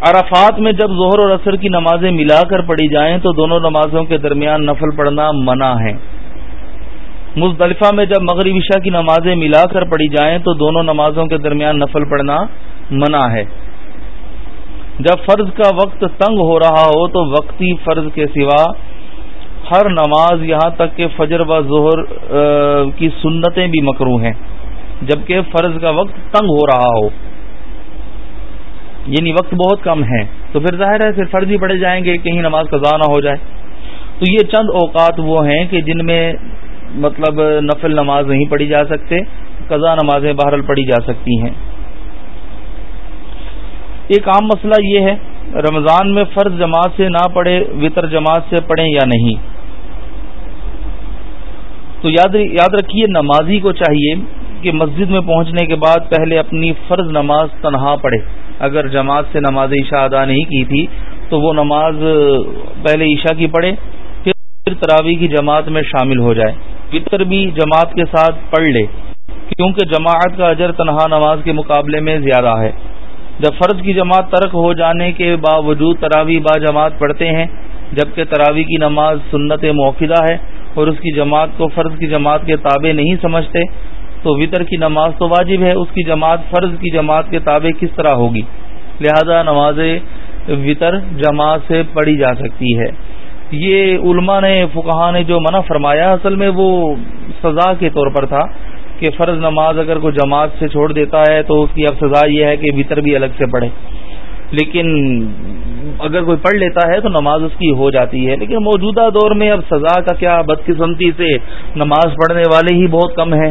عرفات میں جب ظہر اور عصر کی نمازیں ملا کر پڑھی جائیں تو دونوں نمازوں کے درمیان نفل پڑھنا منع ہے۔ مزدلفہ میں جب مغرب عشاء کی نمازیں ملا کر پڑھی جائیں تو دونوں نمازوں کے درمیان نفل پڑھنا منع ہے۔ جب فرض کا وقت تنگ ہو رہا ہو تو وقتی فرض کے سوا ہر نماز یہاں تک کہ فجر و ظہر کی سنتیں بھی مکرو ہیں۔ جبکہ فرض کا وقت تنگ ہو رہا ہو۔ یعنی وقت بہت کم ہے، تو پھر ظاہر ہے پھر فرضی پڑے جائیں گے، کہیں نماز قضا نہ ہو جائے۔ تو یہ چند اوقات وہ ہیں کہ جن میں مطلب نفل نماز نہیں پڑھی جا سکتے، قضا نمازیں بہرحال پڑھی جا سکتی ہیں۔ ایک عام مسئلہ یہ ہے، رمضان میں فرض جماعت سے نہ پڑھے، وطر جماعت سے پڑھیں یا نہیں؟ تو یاد رکھیے، نمازی کو چاہیے کہ مسجد میں پہنچنے کے بعد پہلے اپنی فرض نماز تنہا پڑھے۔ اگر جماعت سے نماز عشاء ادا نہیں کی تھی، تو وہ نماز پہلے عشاء کی پڑھے پھر تراوی کی جماعت میں شامل ہو جائے فطر بھی جماعت کے ساتھ پڑھ لے، کیونکہ جماعت کا اجر تنہا نماز کے مقابلے میں زیادہ ہے۔ جب فرض کی جماعت ترک ہو جانے کے باوجود تراوی با جماعت پڑھتے ہیں، جبکہ تراوی کی نماز سنت موقع ہے اور اس کی جماعت کو فرض کی جماعت کے تابع نہیں سمجھتے تو وطر کی نماز تو واجب ہے، اس کی جماعت فرض کی جماعت کے تابع کس طرح ہوگی؟ لہذا نماز وطر جماعت سے پڑھی جا سکتی ہے۔ یہ علماء نے فکہ نے جو منع فرمایا، اصل میں وہ سزا کے طور پر تھا کہ فرض نماز اگر کوئی جماعت سے چھوڑ دیتا ہے تو اس کی اب سزا یہ ہے کہ وطر بھی الگ سے پڑھے۔ لیکن اگر کوئی پڑھ لیتا ہے تو نماز اس کی ہو جاتی ہے۔ لیکن موجودہ دور میں اب سزا کا کیا بدقسمتی سے نماز پڑھنے والے ہی بہت کم ہیں۔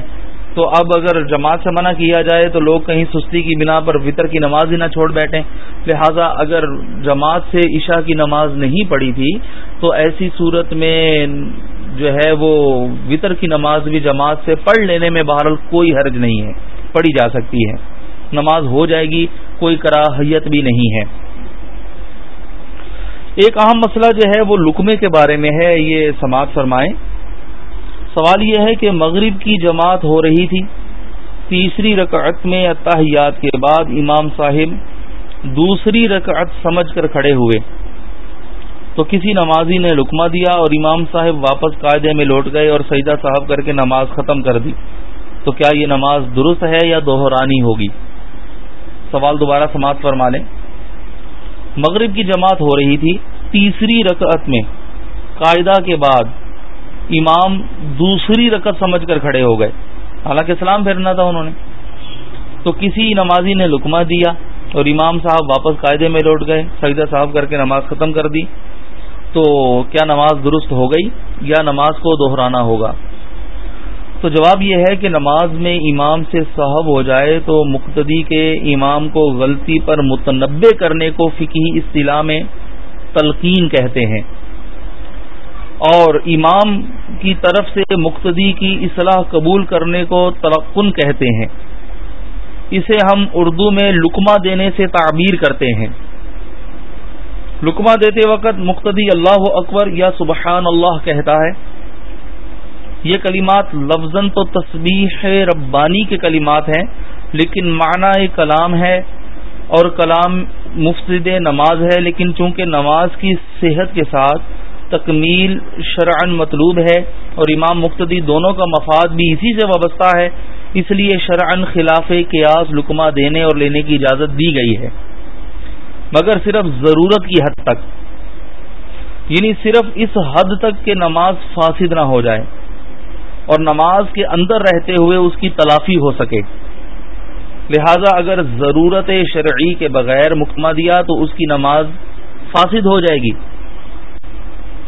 تو اب اگر جماعت سے منع کیا جائے تو لوگ کہیں سستی کی بنا پر وطر کی نماز ہی نہ چھوڑ بیٹھیں۔ لہذا اگر جماعت سے عشاء کی نماز نہیں پڑھی تھی تو ایسی صورت میں جو ہے وہ وطر کی نماز بھی جماعت سے پڑھ لینے میں بہرحال کوئی حرج نہیں ہے، پڑھی جا سکتی ہے۔ نماز ہو جائے گی، کوئی کراہیت بھی نہیں ہے۔ ایک اہم مسئلہ جو ہے وہ لکمے کے بارے میں ہے، یہ سماعت فرمائیں۔ سوال یہ ہے کہ مغرب کی جماعت ہو رہی تھی، تیسری رکعت میں اتحیات کے بعد امام صاحب دوسری رکعت سمجھ کر کھڑے ہوئے۔ تو کسی نمازی نے لکما دیا اور امام صاحب واپس قاعدے میں لوٹ گئے اور سجدہ صاحب کر کے نماز ختم کر دی۔ تو کیا یہ نماز درست ہے یا دوہرانی ہوگی؟ سوال دوبارہ سماعت فرما لیں۔ مغرب کی جماعت ہو رہی تھی، تیسری رکعت میں قاعدہ کے بعد امام دوسری رکعت سمجھ کر کھڑے ہو گئے۔ حالانکہ سلام پھیرنا تھا انہوں نے۔ تو کسی نمازی نے لکما دیا اور امام صاحب واپس قاعدے میں لوٹ گئے، سجدہ صاحب کر کے نماز ختم کر دی۔ تو کیا نماز درست ہو گئی یا نماز کو دہرانا ہوگا؟ تو جواب یہ ہے کہ نماز میں امام سے صاحب ہو جائے تو مقتدی کے امام کو غلطی پر متنبع کرنے کو فکی اصطلاح میں تلقین کہتے ہیں۔ اور امام کی طرف سے مقتدی کی اصلاح قبول کرنے کو تلقن کہتے ہیں۔ اسے ہم اردو میں لکما دینے سے تعبیر کرتے ہیں۔ لکما دیتے وقت مقتدی اللہ اکبر یا سبحان اللہ کہتا ہے۔ یہ کلمات لفظ تو تصبیح ربانی کے کلمات ہیں، لیکن معنی کلام ہے اور کلام مفسد نماز ہے، لیکن چونکہ نماز کی صحت کے ساتھ تکمیل شرعن مطلوب ہے اور امام مقتدی دونوں کا مفاد بھی اسی سے وابستہ ہے، اس لیے شرعن خلاف قیاس لکما دینے اور لینے کی اجازت دی گئی ہے۔ مگر صرف ضرورت کی حد تک یعنی صرف اس حد تک کہ نماز فاسد نہ ہو جائے اور نماز کے اندر رہتے ہوئے اس کی تلافی ہو سکے۔ لہذا اگر ضرورت شرعی کے بغیر مکمہ دیا تو اس کی نماز فاسد ہو جائے گی۔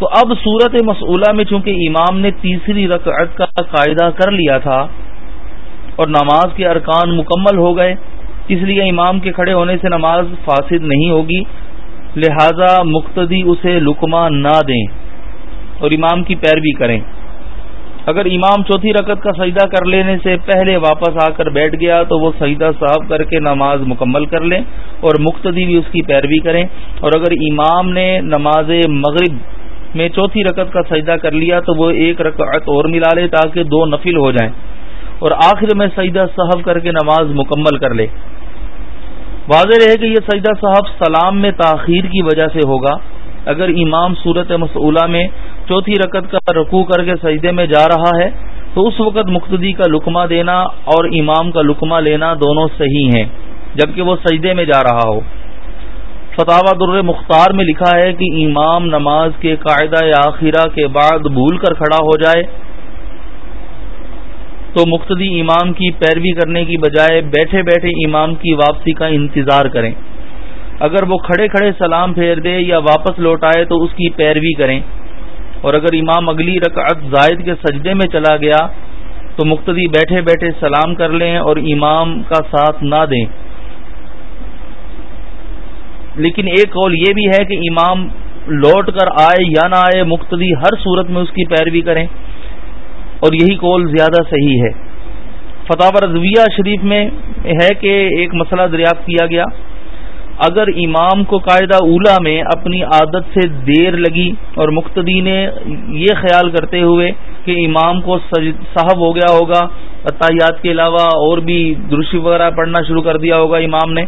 تو اب صورت مسئولہ میں چونکہ امام نے تیسری رکعت کا قاعدہ کر لیا تھا اور نماز کے ارکان مکمل ہو گئے، اس لیے امام کے کھڑے ہونے سے نماز فاسد نہیں ہوگی، لہذا مقتدی اسے لکما نہ دیں اور امام کی پیروی کریں۔ اگر امام چوتھی رکعت کا سجدہ کر لینے سے پہلے واپس آ کر بیٹھ گیا تو وہ سجدہ صاحب کر کے نماز مکمل کر لیں اور مقتدی بھی اس کی پیروی کریں۔ اور اگر امام نے نماز مغرب میں چوتھی رکت کا سجدہ کر لیا تو وہ ایک رکعت اور ملا لے تاکہ دو نفل ہو جائیں اور آخر میں سجدہ صاحب کر کے نماز مکمل کر لے۔ واضح رہے کہ یہ سجدہ صاحب سلام میں تاخیر کی وجہ سے ہوگا۔ اگر امام صورت مسئولہ میں چوتھی رکت کا رکوع کر کے سجدے میں جا رہا ہے تو اس وقت مقتدی کا لکمہ دینا اور امام کا لکمہ لینا دونوں صحیح ہیں، جبکہ وہ سجدے میں جا رہا ہو۔ فتح در مختار میں لکھا ہے کہ امام نماز کے قاعدہ آخرہ کے بعد بھول کر کھڑا ہو جائے۔ تو مقتدی امام کی پیروی کرنے کی بجائے بیٹھے بیٹھے امام کی واپسی کا انتظار کریں۔ اگر وہ کھڑے کھڑے سلام پھیر دے یا واپس لوٹ آئے تو اس کی پیروی کریں۔ اور اگر امام اگلی رکعت زائد کے سجدے میں چلا گیا تو مقتدی بیٹھے بیٹھے سلام کر لیں اور امام کا ساتھ نہ دیں۔ لیکن ایک قول یہ بھی ہے کہ امام لوٹ کر آئے یا نہ آئے، مقتدی ہر صورت میں اس کی پیروی کریں۔ اور یہی قول زیادہ صحیح ہے۔ فتح رضویہ شریف میں ہے کہ ایک مسئلہ دریافت کیا گیا۔ اگر امام کو قاعدہ اولا میں اپنی عادت سے دیر لگی اور مقتدی نے یہ خیال کرتے ہوئے کہ امام کو صاحب ہو گیا ہوگا اتحیات کے علاوہ اور بھی درشی وغیرہ پڑھنا شروع کر دیا ہوگا امام نے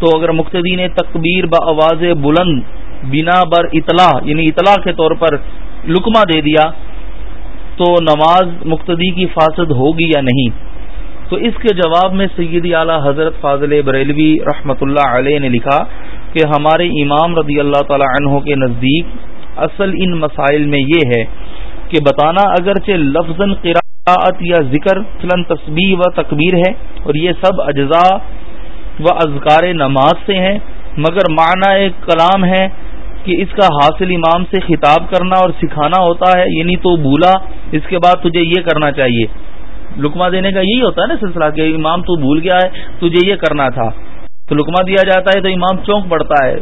تو اگر مقتدی نے تکبیر با آواز بلند بنا بر اطلاع یعنی اطلاع کے طور پر لکما دے دیا، تو نماز مقتدی کی فاسد ہوگی یا نہیں؟ تو اس کے جواب میں سیدی اعلی حضرت فاضل بریلوی رحمۃ اللہ علیہ نے لکھا کہ ہمارے امام رضی اللہ تعالی عنہ کے نزدیک اصل ان مسائل میں یہ ہے کہ بتانا اگرچہ لفظ قراءت یا ذکر، فلن تسبیح و تکبیر ہے اور یہ سب اجزاء و اذکار نماز سے ہیں، مگر معنی ایک کلام ہے کہ اس کا حاصل امام سے خطاب کرنا اور سکھانا ہوتا ہے یعنی تو بھولا، اس کے بعد تجھے یہ کرنا چاہیے۔ لکما دینے کا یہی ہوتا ہے نا سلسلہ کہ امام تو بھول گیا ہے، تجھے یہ کرنا تھا۔ تو لکما دیا جاتا ہے تو امام چونک پڑتا ہے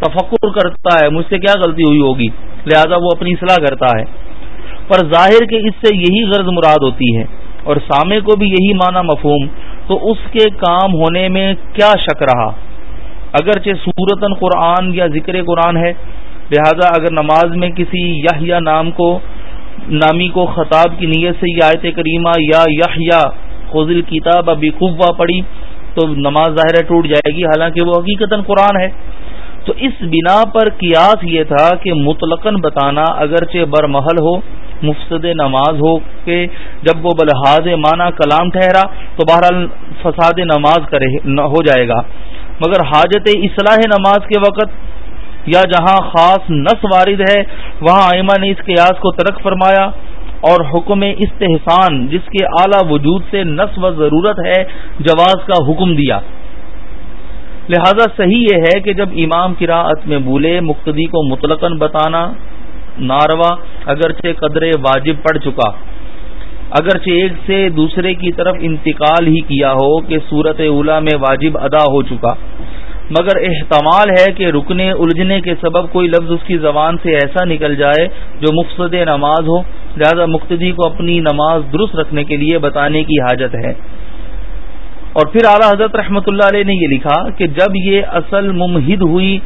تفکر کرتا ہے، مجھ سے کیا غلطی ہوئی ہوگی؟ لہذا وہ اپنی اصلاح کرتا ہے۔ پر ظاہر کے اس سے یہی غرض مراد ہوتی ہے۔ اور سامے کو بھی یہی معنی مفہوم، تو اس کے کام ہونے میں کیا شک رہا؟ اگرچہ صورتن قرآن یا ذکر قرآن ہے، لہذا اگر نماز میں کسی یہ یا نام کو، نامی کو خطاب کی نیت سے یہ آیت کریمہ یا یہ یا خزل کتاب ابھی قوا پڑی تو نماز ظاہر ٹوٹ جائے گی، حالانکہ وہ حقیقت قرآن ہے۔ تو اس بنا پر قیاس یہ تھا کہ مطلقاً بتانا اگرچہ برمحل ہو مفسد نماز ہو کہ جب وہ بلحاظ معنی کلام ٹھہرا تو بہرحال فساد نماز کرے، ہو جائے گا۔ مگر حاجت اصلاح نماز کے وقت یا جہاں خاص نس وارد ہے، وہاں آئمہ نے اس قیاس کو ترک فرمایا اور حکم استحسان، جس کے اعلی وجود سے نس و ضرورت ہے، جواز کا حکم دیا۔ لہذا صحیح یہ ہے کہ جب امام کی راعت میں بولے، مقتدی کو مطلقاً بتانا ناروا اگرچہ قدر واجب پڑ چکا۔ اگرچہ ایک سے دوسرے کی طرف انتقال ہی کیا ہو کہ صورت اولا میں واجب ادا ہو چکا، مگر احتمال ہے کہ رکنے الجھنے کے سبب کوئی لفظ اس کی زبان سے ایسا نکل جائے جو مقصد نماز ہو۔ لہذا مقتدی کو اپنی نماز درست رکھنے کے لیے بتانے کی حاجت ہے۔ اور پھر اعلی حضرت رحمۃ اللہ علیہ نے یہ لکھا کہ جب یہ اصل ممہد ہوئی،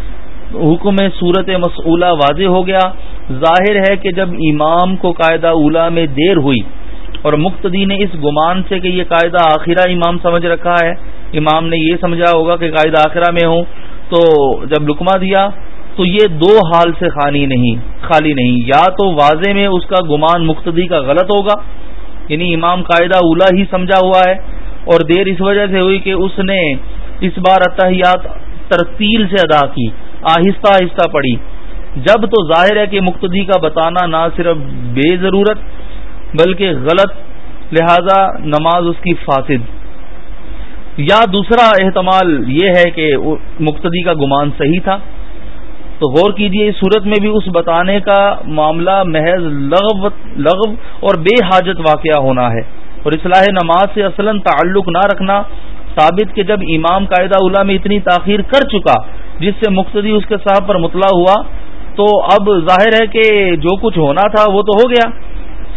حکم صورت مسئولہ واضح ہو گیا ظاہر ہے کہ جب امام کو قاعدہ اولا میں دیر ہوئی اور مقتدی نے اس گمان سے کہ یہ قاعدہ آخرہ امام سمجھ رکھا ہے، امام نے یہ سمجھا ہوگا کہ قاعدہ آخرہ میں ہوں، تو جب لکما دیا تو یہ دو حال سے خالی نہیں خالی نہیں۔ یا تو واضح میں اس کا گمان مقتدی کا غلط ہوگا یعنی امام قاعدہ اولا ہی سمجھا ہوا ہے، اور دیر اس وجہ سے ہوئی کہ اس نے اس بار اتحیات ترتیل سے ادا کی، آہستہ آہستہ پڑی جب تو ظاہر ہے کہ مقتدی کا بتانا نہ صرف بے ضرورت بلکہ غلط، لہذا نماز اس کی فاسد۔ یا دوسرا احتمال یہ ہے کہ مقتدی کا گمان صحیح تھا۔ تو غور کیجیے اس صورت میں بھی اس بتانے کا معاملہ محض لغو لغو اور بے حاجت واقعہ ہونا ہے۔ اور اصلاح نماز سے اصلا تعلق نہ رکھنا ثابت کہ جب امام قاعدہ اولا میں اتنی تاخیر کر چکا جس سے مقتدی اس کے صاحب پر مطلع ہوا تو اب ظاہر ہے کہ جو کچھ ہونا تھا وہ تو ہو گیا۔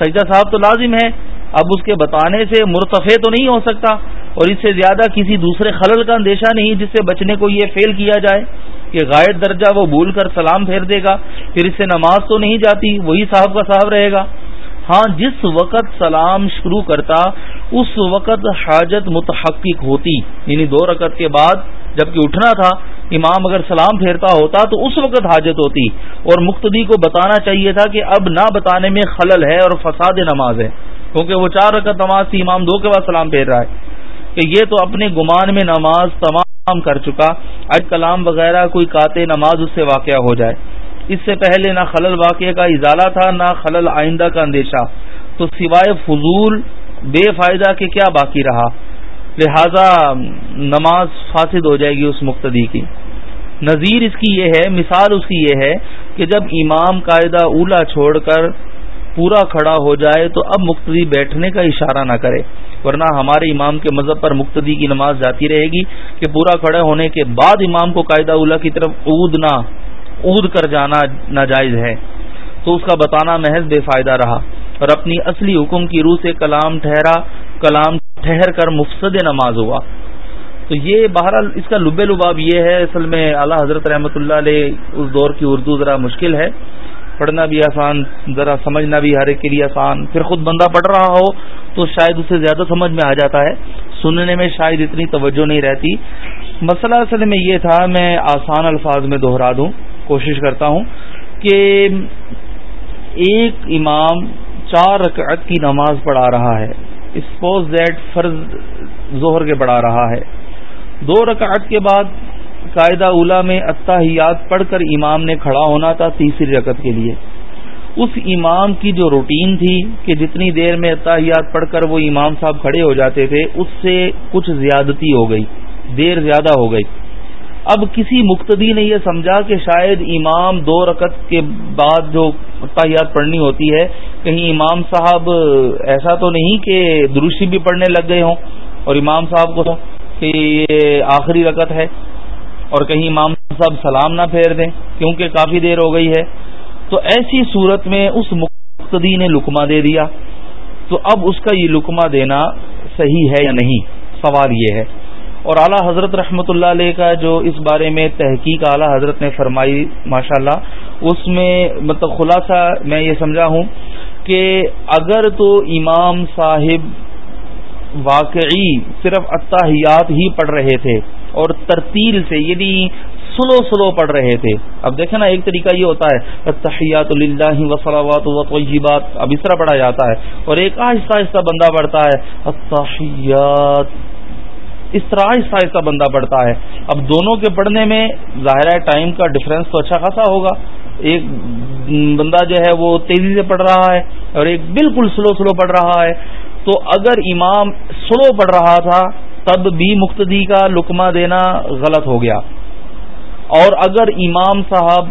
سجدہ صاحب تو لازم ہے۔ اب اس کے بتانے سے مرتفع تو نہیں ہو سکتا اور اس سے زیادہ کسی دوسرے خلل کا اندیشہ نہیں جس سے بچنے کو یہ فیل کیا جائے۔ کہ غائب درجہ وہ بھول کر سلام پھیر دے گا۔ پھر اس سے نماز تو نہیں جاتی، وہی صاحب کا صاحب رہے گا۔ ہاں جس وقت سلام شروع کرتا، اس وقت حاجت متحقق ہوتی یعنی دو رکعت کے بعد جبکہ اٹھنا تھا، امام اگر سلام پھیرتا ہوتا تو اس وقت حاجت ہوتی اور مقتدی کو بتانا چاہیے تھا کہ اب نہ بتانے میں خلل ہے اور فساد نماز ہے، کیونکہ وہ چار رکعت نماز تھی، امام دو کے بعد سلام پھیر رہا ہے۔ کہ یہ تو اپنے گمان میں نماز تمام کر چکا اج کلام وغیرہ کوئی کاتے نماز اس سے واقعہ ہو جائے۔ اس سے پہلے نہ خلل واقعہ کا ازالہ تھا، نہ خلل آئندہ کا اندیشہ۔ تو سوائے فضول بے فائدہ کے کیا باقی رہا؟ لہذا نماز فاسد ہو جائے گی اس مقتدی کی۔ نظیر اس کی یہ ہے، مثال اس کی یہ ہے کہ جب امام قاعدہ اولا چھوڑ کر پورا کھڑا ہو جائے تو اب مقتدی بیٹھنے کا اشارہ نہ کرے۔ ورنہ ہمارے امام کے مذہب پر مقتدی کی نماز جاتی رہے گی کہ پورا کھڑے ہونے کے بعد امام کو قاعدہ اولا کی طرف اودنا اود کر جانا ناجائز ہے۔ تو اس کا بتانا محض بے فائدہ رہا اور اپنی اصلی حکم کی روح سے کلام ٹھہرا۔ کلام ٹھہر کر مفسد نماز ہوا۔ تو یہ بہرحال اس کا لب لباب یہ ہے، اصل میں اعلیٰ حضرت رحمۃ اللہ علیہ اس دور کی اردو ذرا مشکل ہے۔ پڑھنا بھی آسان، ذرا سمجھنا بھی ہر ایک کے لیے آسان۔ پھر خود بندہ پڑھ رہا ہو تو شاید اسے زیادہ سمجھ میں آ جاتا ہے۔ سننے میں شاید اتنی توجہ نہیں رہتی۔ مسئلہ اصل میں یہ تھا، میں آسان الفاظ میں دوہرا دوں۔ کوشش کرتا ہوں کہ ایک امام چار رکعت کی نماز پڑھا رہا ہے۔ اسپوز دیٹ فرض ظہر کے پڑھا رہا ہے۔ دو رکعت کے بعد قاعدہ اولا میں اتحیات پڑھ کر امام نے کھڑا ہونا تھا تیسری رکعت کے لیے۔ اس امام کی جو روٹین تھی کہ جتنی دیر میں اتحیات پڑھ کر وہ امام صاحب کھڑے ہو جاتے تھے، اس سے کچھ زیادتی ہو گئی، دیر زیادہ ہو گئی۔ اب کسی مقتدی نے یہ سمجھا کہ شاید امام دو رکت کے بعد جو اتحیات پڑھنی ہوتی ہے، کہیں امام صاحب ایسا تو نہیں کہ دروشی بھی پڑھنے لگ گئے ہوں اور امام صاحب کو کہ یہ آخری رکت ہے اور کہیں امام صاحب سلام نہ پھیر دیں کیونکہ کافی دیر ہو گئی ہے۔ تو ایسی صورت میں اس مقتدی نے لکما دے دیا۔ تو اب اس کا یہ لکما دینا صحیح ہے یا نہیں؟ سوال یہ ہے۔ اور اعلیٰ حضرت رحمۃ اللہ علیہ کا جو اس بارے میں تحقیق اعلیٰ حضرت نے فرمائی ماشاء اللہ اس میں مطلب خلاصہ میں یہ سمجھا ہوں کہ اگر تو امام صاحب واقعی صرف اتحیات ہی پڑھ رہے تھے اور ترتیل سے یعنی سلو سلو پڑھ رہے تھے۔ اب دیکھیں نا، ایک طریقہ یہ ہوتا ہے، اتحیات اللہ وسلامات و طیبات، اب اس طرح پڑھا جاتا ہے اور ایک آہستہ آہستہ بندہ پڑھتا ہے، اتحیات اس طرح آہستہ آہستہ بندہ پڑھتا ہے۔ اب دونوں کے پڑھنے میں ظاہر ٹائم کا ڈفرینس تو اچھا خاصا ہوگا۔ ایک بندہ جو ہے وہ تیزی سے پڑھ رہا ہے اور ایک بالکل سلو سلو پڑھ رہا ہے۔ تو اگر امام سلو پڑھ رہا تھا، تب بھی مقتدی کا لکمہ دینا غلط ہو گیا۔ اور اگر امام صاحب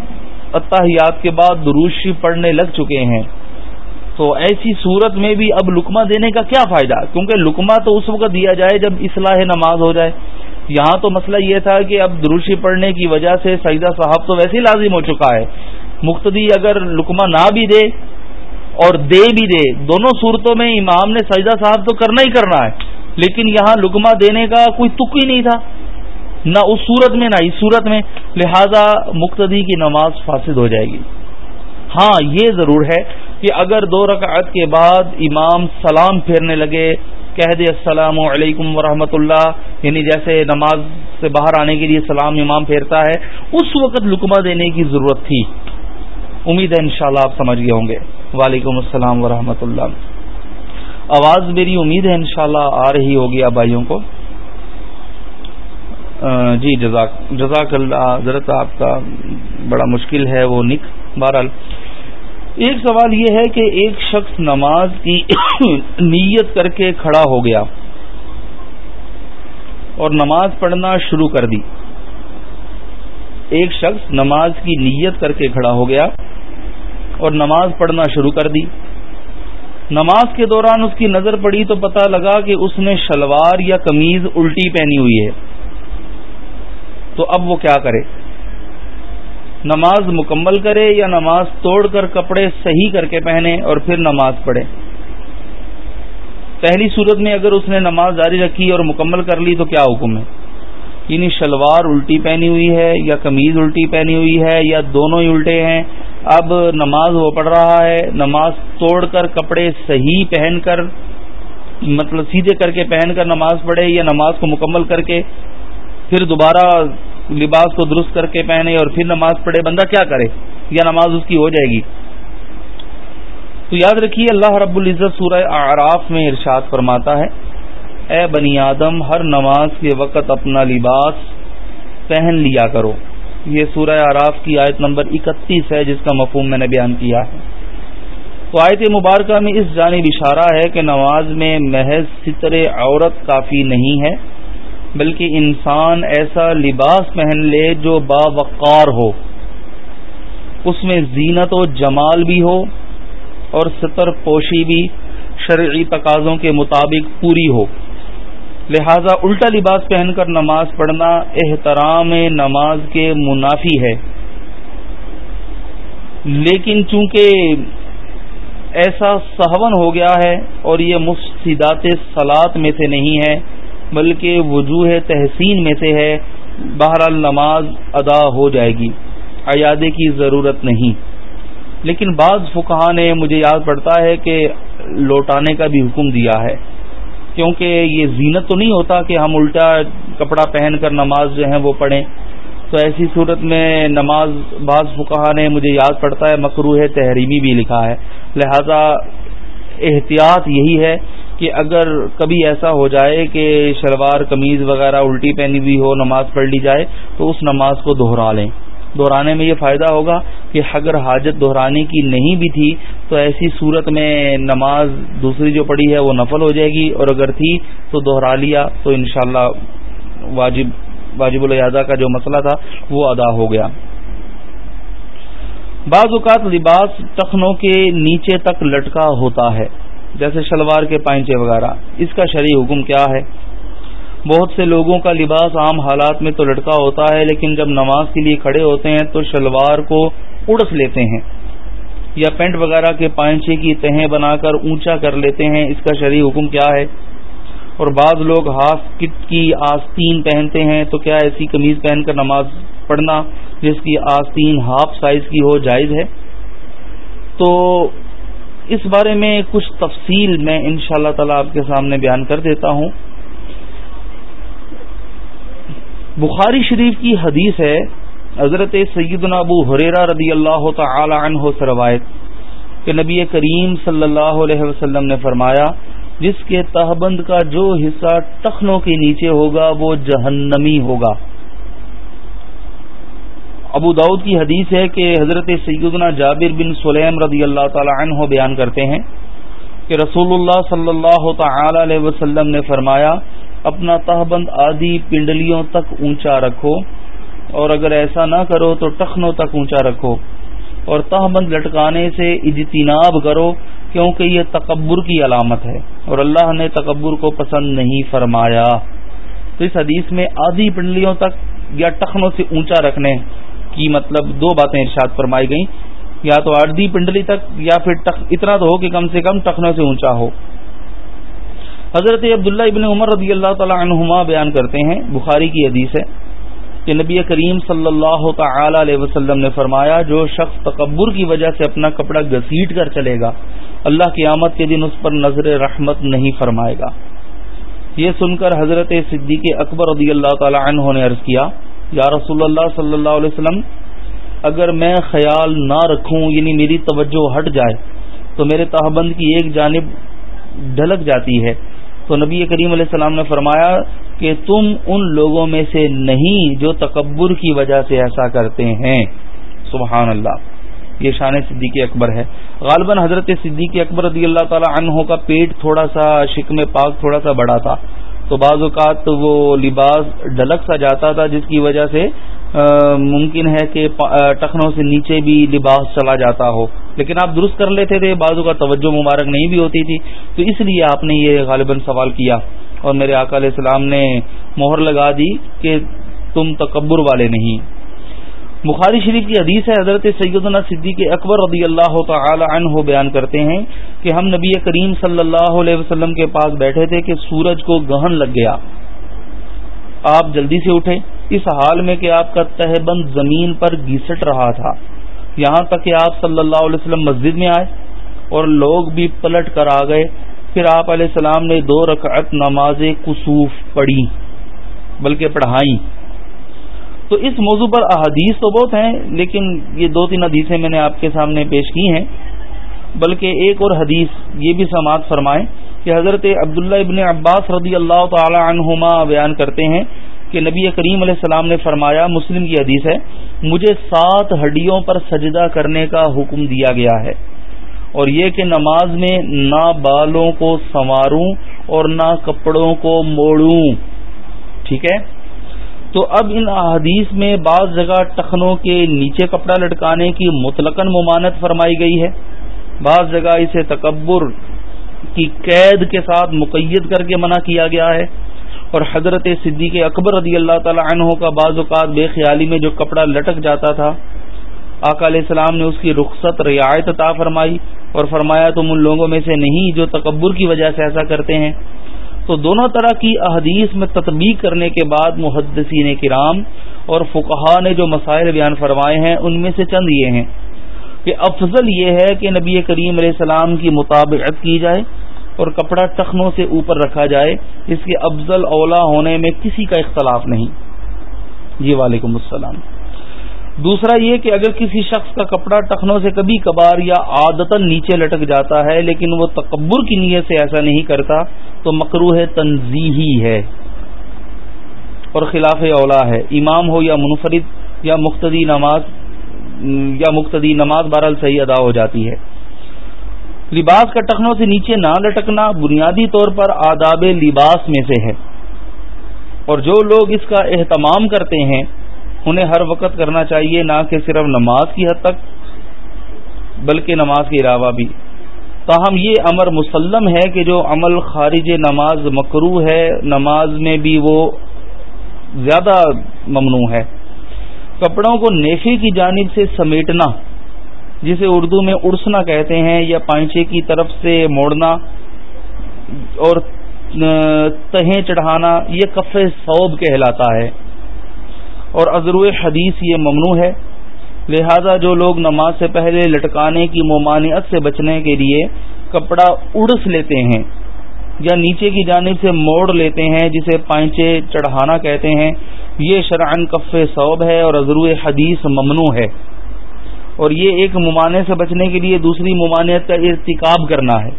اتحیات کے بعد دروشی پڑھنے لگ چکے ہیں تو ایسی صورت میں بھی اب لکما دینے کا کیا فائدہ؟ کیونکہ لکما تو اس وقت دیا جائے جب اصلاح نماز ہو جائے۔ یہاں تو مسئلہ یہ تھا کہ اب دروشی پڑھنے کی وجہ سے سعیدہ صاحب تو ویسے ہی لازم ہو چکا ہے۔ مقتدی اگر لکما نہ بھی دے اور دے بھی دے، دونوں صورتوں میں امام نے سعیدہ صاحب تو کرنا ہی کرنا ہے۔ لیکن یہاں لکما دینے کا کوئی تک ہی نہیں تھا۔ نہ اس صورت میں، نہ اس صورت میں۔ لہذا مقتدی کی نماز فاسد ہو جائے گی۔ ہاں یہ ضرور ہے۔ کہ اگر دو رکعت کے بعد امام سلام پھیرنے لگے، کہہ دے السلام علیکم ورحمۃ اللہ یعنی جیسے نماز سے باہر آنے کے لیے سلام امام پھیرتا ہے، اس وقت لکمہ دینے کی ضرورت تھی۔ امید ہے انشاءاللہ آپ سمجھ گئے ہوں گے۔ وعلیکم السلام ورحمۃ اللہ۔ آواز میری امید ہے انشاءاللہ آ رہی ہوگی آپ بھائیوں کو۔ جی جزاک جزاک اللہ، حضرت آپ کا بڑا مشکل ہے وہ نک۔ بہرحال ایک سوال یہ ہے کہ ایک شخص نماز کی نیت کر کے کھڑا ہو گیا اور نماز پڑھنا شروع کر دی۔ ایک شخص نماز کی نیت کر کے کھڑا ہو گیا اور نماز پڑھنا شروع کر دی۔ نماز کے دوران اس کی نظر پڑی تو پتہ لگا کہ اس نے شلوار یا قمیض الٹی پہنی ہوئی ہے۔ تو اب وہ کیا کرے؟ نماز مکمل کرے یا نماز توڑ کر کپڑے صحیح کر کے پہنے اور پھر نماز پڑھے۔ پہلی صورت میں اگر اس نے نماز جاری رکھی اور مکمل کر لی تو کیا حکم ہے؟ یعنی شلوار الٹی پہنی ہوئی ہے یا قمیض الٹی پہنی ہوئی ہے یا دونوں ہی الٹے ہیں؟ اب نماز وہ پڑھ رہا ہے، نماز توڑ کر کپڑے صحیح پہن کر مطلب سیدھے کر کے پہن کر نماز پڑھے یا نماز کو مکمل کر کے پھر دوبارہ لباس کو درست کر کے پہنے اور پھر نماز پڑھے، بندہ کیا کرے؟ یا نماز اس کی ہو جائے گی۔ تو یاد رکھیے، اللہ رب العزت سورہ اعراف میں ارشاد فرماتا ہے، اے بنی آدم، ہر نماز کے وقت اپنا لباس پہن لیا کرو۔ یہ سورہ آراف کی آیت نمبر اکتیس ہے، جس کا مفہوم میں نے بیان کیا ہے۔ تو آیت مبارکہ میں اس جانب اشارہ ہے کہ نماز میں محض ستر عورت کافی نہیں ہے۔ بلکہ انسان ایسا لباس پہن لے جو باوقار ہو۔ اس میں زینت و جمال بھی ہو اور ستر پوشی بھی شرعی تقاضوں کے مطابق پوری ہو۔ لہذا الٹا لباس پہن کر نماز پڑھنا احترام نماز کے منافی ہے۔ لیکن چونکہ ایسا سہون ہو گیا ہے اور یہ مفصدات سلاد میں سے نہیں ہے بلکہ وجوہ تحسین میں سے ہے، بہرحال نماز ادا ہو جائے گی ایادے کی ضرورت نہیں۔ لیکن بعض فکہ نے مجھے یاد پڑتا ہے کہ لوٹانے کا بھی حکم دیا ہے، کیونکہ یہ زینت تو نہیں ہوتا کہ ہم الٹا کپڑا پہن کر نماز جو ہے وہ پڑھیں۔ تو ایسی صورت میں نماز بعض فکہ نے مجھے یاد پڑتا ہے مکروح تحریمی بھی لکھا ہے۔ لہذا احتیاط یہی ہے کہ اگر کبھی ایسا ہو جائے کہ شلوار، قمیض وغیرہ الٹی پہنی ہوئی ہو، نماز پڑھ لی جائے، تو اس نماز کو دہرا لیں۔ دہرانے میں یہ فائدہ ہوگا کہ اگر حاجت دہرانے کی نہیں بھی تھی، تو ایسی صورت میں نماز دوسری جو پڑی ہے وہ نفل ہو جائے گی، اور اگر تھی تو دوہرا لیا، تو انشاءاللہ واجب واجب الادا کا جو مسئلہ تھا وہ ادا ہو گیا۔ بعض اوقات لباس ٹخنوں کے نیچے تک لٹکا ہوتا ہے۔ جیسے شلوار کے پائنچے وغیرہ۔ اس کا شرعی حکم کیا ہے؟ بہت سے لوگوں کا لباس عام حالات میں تو لٹکا ہوتا ہے، لیکن جب نماز کے لیے کھڑے ہوتے ہیں تو شلوار کو اڑس لیتے ہیں یا پینٹ وغیرہ کے پائنچے کی تہیں بنا کر اونچا کر لیتے ہیں۔ اس کا شرعی حکم کیا ہے؟ اور بعض لوگ ہاف کٹ کی آستین پہنتے ہیں تو کیا ایسی قمیض پہن کر نماز پڑھنا جس کی آستین ہاف سائز کی ہو جائز ہے؟ تو اس بارے میں کچھ تفصیل میں ان شاء اللہ تعالی آپ کے سامنے بیان کر دیتا ہوں۔ بخاری شریف کی حدیث ہے، حضرت سیدنا ابو حریرا رضی اللہ تعالی عنہ سے روایت کہ نبی کریم صلی اللہ علیہ وسلم نے فرمایا، جس کے تہبند کا جو حصہ ٹخنوں کے نیچے ہوگا، وہ جہنمی ہوگا۔ ابو داود کی حدیث ہے کہ حضرت سیدنا جابر بن سلیم رضی اللہ تعالی عنہ بیان کرتے ہیں کہ رسول اللہ صلی اللہ تعالی علیہ وسلم نے فرمایا، اپنا تہبند آدھی پنڈلیوں تک اونچا رکھو اور اگر ایسا نہ کرو تو ٹخنوں تک اونچا رکھو اور تہبند لٹکانے سے اجتناب کرو کیونکہ یہ تکبر کی علامت ہے اور اللہ نے تکبر کو پسند نہیں فرمایا۔ تو اس حدیث میں آدھی پنڈلیوں تک یا ٹخنوں سے اونچا رکھنے کی مطلب دو باتیں ارشاد فرمائی گئیں۔ یا تو آدھی پنڈلی تک یا پھر اتنا تو ہو کہ کم سے کم ٹخنوں سے اونچا ہو۔ حضرت عبداللہ ابن عمر رضی اللہ تعالی عنہما بیان کرتے ہیں، بخاری کی حدیث ہے کہ نبی کریم صلی اللہ تعالی علیہ وسلم نے فرمایا، جو شخص تکبر کی وجہ سے اپنا کپڑا گسیٹ کر چلے گا، اللہ کی آمد کے دن اس پر نظر رحمت نہیں فرمائے گا۔ یہ سن کر حضرت صدیق اکبر رضی اللہ تعالی عنہ نے عرض کیا یا رسول اللہ صلی اللہ علیہ وسلم، اگر میں خیال نہ رکھوں یعنی میری توجہ ہٹ جائے، تو میرے تحبند کی ایک جانب ڈھلک جاتی ہے۔ تو نبی کریم علیہ السلام نے فرمایا کہ تم ان لوگوں میں سے نہیں جو تکبر کی وجہ سے ایسا کرتے ہیں۔ سبحان اللہ۔ یہ شان صدیق اکبر ہے۔ غالباً حضرت صدیق اکبر رضی اللہ تعالی عنہ کا پیٹ تھوڑا سا، شکم پاک تھوڑا سا بڑا تھا۔ تو بعض اوقات وہ لباس ڈھلک سا جاتا تھا جس کی وجہ سے ممکن ہے کہ ٹخنوں سے نیچے بھی لباس چلا جاتا ہو۔ لیکن آپ درست کر لیتے تھے، بعض کا توجہ مبارک نہیں بھی ہوتی تھی۔ تو اس لیے آپ نے یہ غالباً سوال کیا۔ اور میرے آقا علیہ السلام نے مہر لگا دی کہ تم تکبر والے نہیں۔ بخاری شریف کی حدیث ہے، حضرت سیدنا صدیق اکبر رضی اللہ تعالی عنہ بیان کرتے ہیں کہ ہم نبی کریم صلی اللہ علیہ وسلم کے پاس بیٹھے تھے کہ سورج کو گہن لگ گیا۔ آپ جلدی سے اٹھے اس حال میں کہ آپ کا تہبند زمین پر گھسٹ رہا تھا۔ یہاں تک کہ آپ صلی اللہ علیہ وسلم مسجد میں آئے اور لوگ بھی پلٹ کر آ گئے۔ پھر آپ علیہ السلام نے دو رکعت نماز کسوف پڑھی بلکہ پڑھائی تو اس موضوع پر احادیث تو بہت ہیں، لیکن یہ دو تین حدیثیں میں نے آپ کے سامنے پیش کی ہیں۔ بلکہ ایک اور حدیث یہ بھی سماعت فرمائیں کہ حضرت عبداللہ ابن عباس رضی اللہ تعالی عنہما بیان کرتے ہیں کہ نبی کریم علیہ السلام نے فرمایا، مسلم کی حدیث ہے، مجھے سات ہڈیوں پر سجدہ کرنے کا حکم دیا گیا ہے۔ اور یہ کہ نماز میں نہ بالوں کو سنواروں اور نہ کپڑوں کو موڑوں۔ ٹھیک ہے؟ تو اب ان احادیث میں بعض جگہ ٹخنوں کے نیچے کپڑا لٹکانے کی مطلقاً ممانت فرمائی گئی ہے۔ بعض جگہ اسے تکبر کی قید کے ساتھ مقید کر کے منع کیا گیا ہے۔ اور حضرت صدیق اکبر رضی اللہ تعالی عنہ کا بعض اوقات بے خیالی میں جو کپڑا لٹک جاتا تھا۔ آقا علیہ السلام نے اس کی رخصت رعایت عطا فرمائی اور فرمایا تم ان لوگوں میں سے نہیں جو تکبر کی وجہ سے ایسا کرتے ہیں۔ تو دونوں طرح کی احادیث میں تطبیق کرنے کے بعد محدثین کرام اور فقہا نے جو مسائل بیان فرمائے ہیں، ان میں سے چند یہ ہیں کہ افضل یہ ہے کہ نبی کریم علیہ السلام کی مطابقت کی جائے اور کپڑا ٹخنوں سے اوپر رکھا جائے، اس کے افضل اولا ہونے میں کسی کا اختلاف نہیں۔ جی وعلیکم السلام۔ دوسرا یہ کہ اگر کسی شخص کا کپڑا ٹخنوں سے کبھی کبھار یا عادتن نیچے لٹک جاتا ہے لیکن وہ تکبر کی نیت سے ایسا نہیں کرتا، تو مکروح تنظیحی ہے۔ اور خلاف اولا ہے۔ امام ہو یا منفرد یا مقتدی نماز، یا مقتدی نماز بہرحال صحیح ادا ہو جاتی ہے۔ لباس کا ٹخنوں سے نیچے نہ لٹکنا بنیادی طور پر آداب لباس میں سے ہے۔ اور جو لوگ اس کا اہتمام کرتے ہیں انہیں ہر وقت کرنا چاہیے، نہ کہ صرف نماز کی حد تک، بلکہ نماز کے علاوہ بھی۔ تاہم یہ امر مسلم ہے کہ جو عمل خارج نماز مکرو ہے، نماز میں بھی وہ زیادہ ممنوع ہے۔ کپڑوں کو نیفے کی جانب سے سمیٹنا، جسے اردو میں اڑسنا کہتے ہیں، یا پائچے کی طرف سے موڑنا اور تہیں چڑھانا، یہ کف صوب کہلاتا ہے۔ اور ازرو حدیث یہ ممنوع ہے۔ لہذا جو لوگ نماز سے پہلے لٹکانے کی ممانعت سے بچنے کے لیے کپڑا اڑس لیتے ہیں یا نیچے کی جانب سے موڑ لیتے ہیں، جسے پائچے چڑھانا کہتے ہیں، یہ شرعن کف صوب ہے اور ازرو حدیث ممنوع ہے۔ اور یہ ایک ممانے سے بچنے کے لیے دوسری ممانعت کا ارتکاب کرنا ہے۔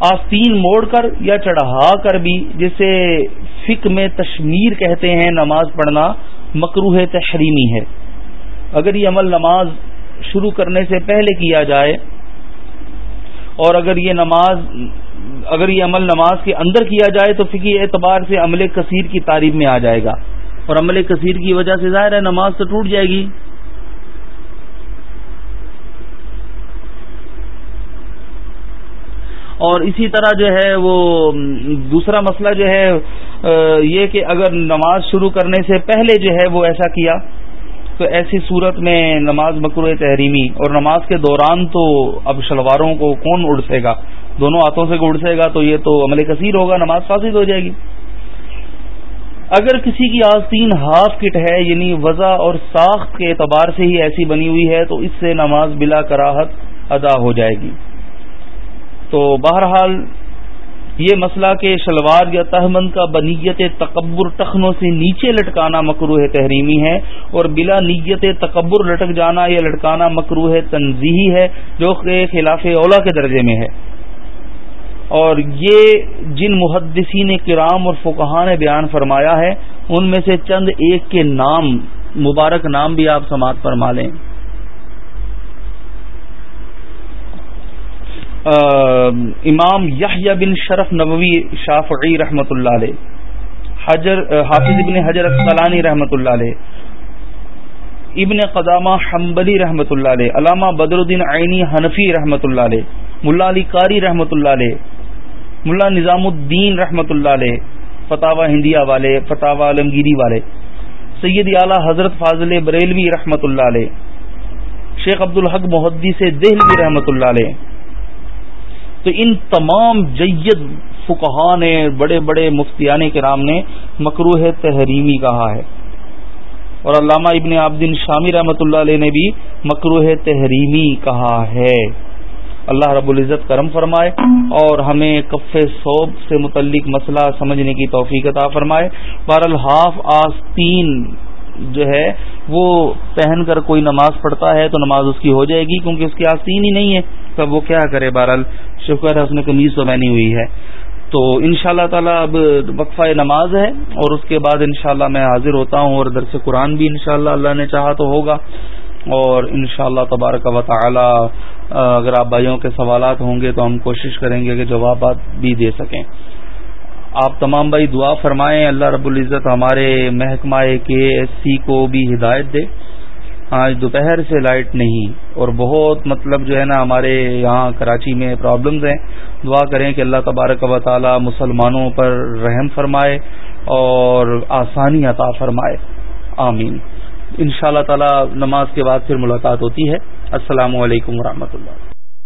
آستین موڑ کر یا چڑھا کر بھی جسے فک میں تشمیر کہتے ہیں نماز پڑھنا مکروح تحریمی ہے۔ اگر یہ عمل نماز شروع کرنے سے پہلے کیا جائے اور اگر یہ نماز، اگر یہ عمل نماز کے اندر کیا جائے تو فکی اعتبار سے عمل کثیر کی تعریف میں آ جائے گا۔ اور عمل کثیر کی وجہ سے ظاہر ہے نماز تو ٹوٹ جائے گی۔ اور اسی طرح جو ہے وہ دوسرا مسئلہ جو ہے یہ کہ اگر نماز شروع کرنے سے پہلے جو ہے وہ ایسا کیا، تو ایسی صورت میں نماز مکرو تحریمی اور نماز کے دوران تو اب شلواروں کو کون اڑسے گا؟ دونوں ہاتھوں سے اڑسے گا تو یہ تو عمل کثیر ہوگا، نماز فاسد ہو جائے گی۔ اگر کسی کی آستین ہاف کٹ ہے یعنی وضع اور ساخت کے اعتبار سے ہی ایسی بنی ہوئی ہے، تو اس سے نماز بلا کراہت ادا ہو جائے گی۔ تو بہرحال یہ مسئلہ کہ شلوار یا تہمند کا بنیت تکبر ٹخنوں سے نیچے لٹکانا مکروح تحریمی ہے اور بلا نیت تکبر لٹک جانا یا لٹکانا مکروح تنظیحی ہے جو کہ خلاف اولا کے درجے میں ہے۔ اور یہ جن محدثین کرام اور فقہ نے بیان فرمایا ہے، ان میں سے چند ایک کے نام، مبارک نام بھی آپ سماعت فرما لیں۔ امام یحییٰ بن شرف نبوی شافعی رحمۃ اللہ علیہ، حجر حافظ ابن حجر اسقلانی رحمۃ اللہ علیہ، ابن قدامہ حنبلی رحمۃ اللہ علیہ، علامہ بدر الدین عینی حنفی رحمۃ اللہ علیہ، ملا علی قاری رحمۃ اللہ علیہ، ملا نظام الدین رحمۃ اللہ علیہ فتح ہندیہ والے فتح عالمگیری والے، سید اعلی حضرت فاضل بریلوی رحمۃ اللہ علیہ، شیخ عبد الحق محدی سے دہلوی رحمۃ اللہ علیہ تو ان تمام جید فکہ نے، بڑے بڑے مفتیان کرام نے مکروح تحریمی کہا ہے۔ اور علامہ ابن عبدین شامی رحمۃ اللہ علیہ نے بھی مکروح تحریمی کہا ہے۔ اللہ رب العزت کرم فرمائے اور ہمیں کف صوب سے متعلق مسئلہ سمجھنے کی توفیق عطا فرمائے۔ بار الحاف آستین جو ہے، وہ پہن کر کوئی نماز پڑھتا ہے تو نماز اس کی ہو جائے گی کیونکہ اس کی آستین ہی نہیں ہے۔ تب وہ کیا کرے بہرحال؟ شکر ہے، اس نے کمیز تو بہنی ہوئی ہے۔ تو ان شاء اللہ تعالیٰ اب وقفہ نماز ہے اور اس کے بعد انشاءاللہ میں حاضر ہوتا ہوں اور درس قرآن بھی انشاءاللہ اللہ نے چاہا تو ہوگا۔ اور انشاءاللہ اللہ تبارک و تعالی، اگر آپ بھائیوں کے سوالات ہوں گے تو ہم کوشش کریں گے کہ جوابات بھی دے سکیں۔ آپ تمام بھائی دعا فرمائیں، اللہ رب العزت ہمارے محکمہ کے ایس سی کو بھی ہدایت دے۔ آج دوپہر سے لائٹ نہیں اور بہت مطلب جو ہے نا ہمارے یہاں کراچی میں پرابلمز ہیں۔ دعا کریں کہ اللہ تبارک و تعالی مسلمانوں پر رحم فرمائے اور آسانی عطا فرمائے۔ آمین۔ ان شاء اللہ تعالی نماز کے بعد پھر ملاقات ہوتی ہے۔ السلام علیکم ورحمۃ اللہ۔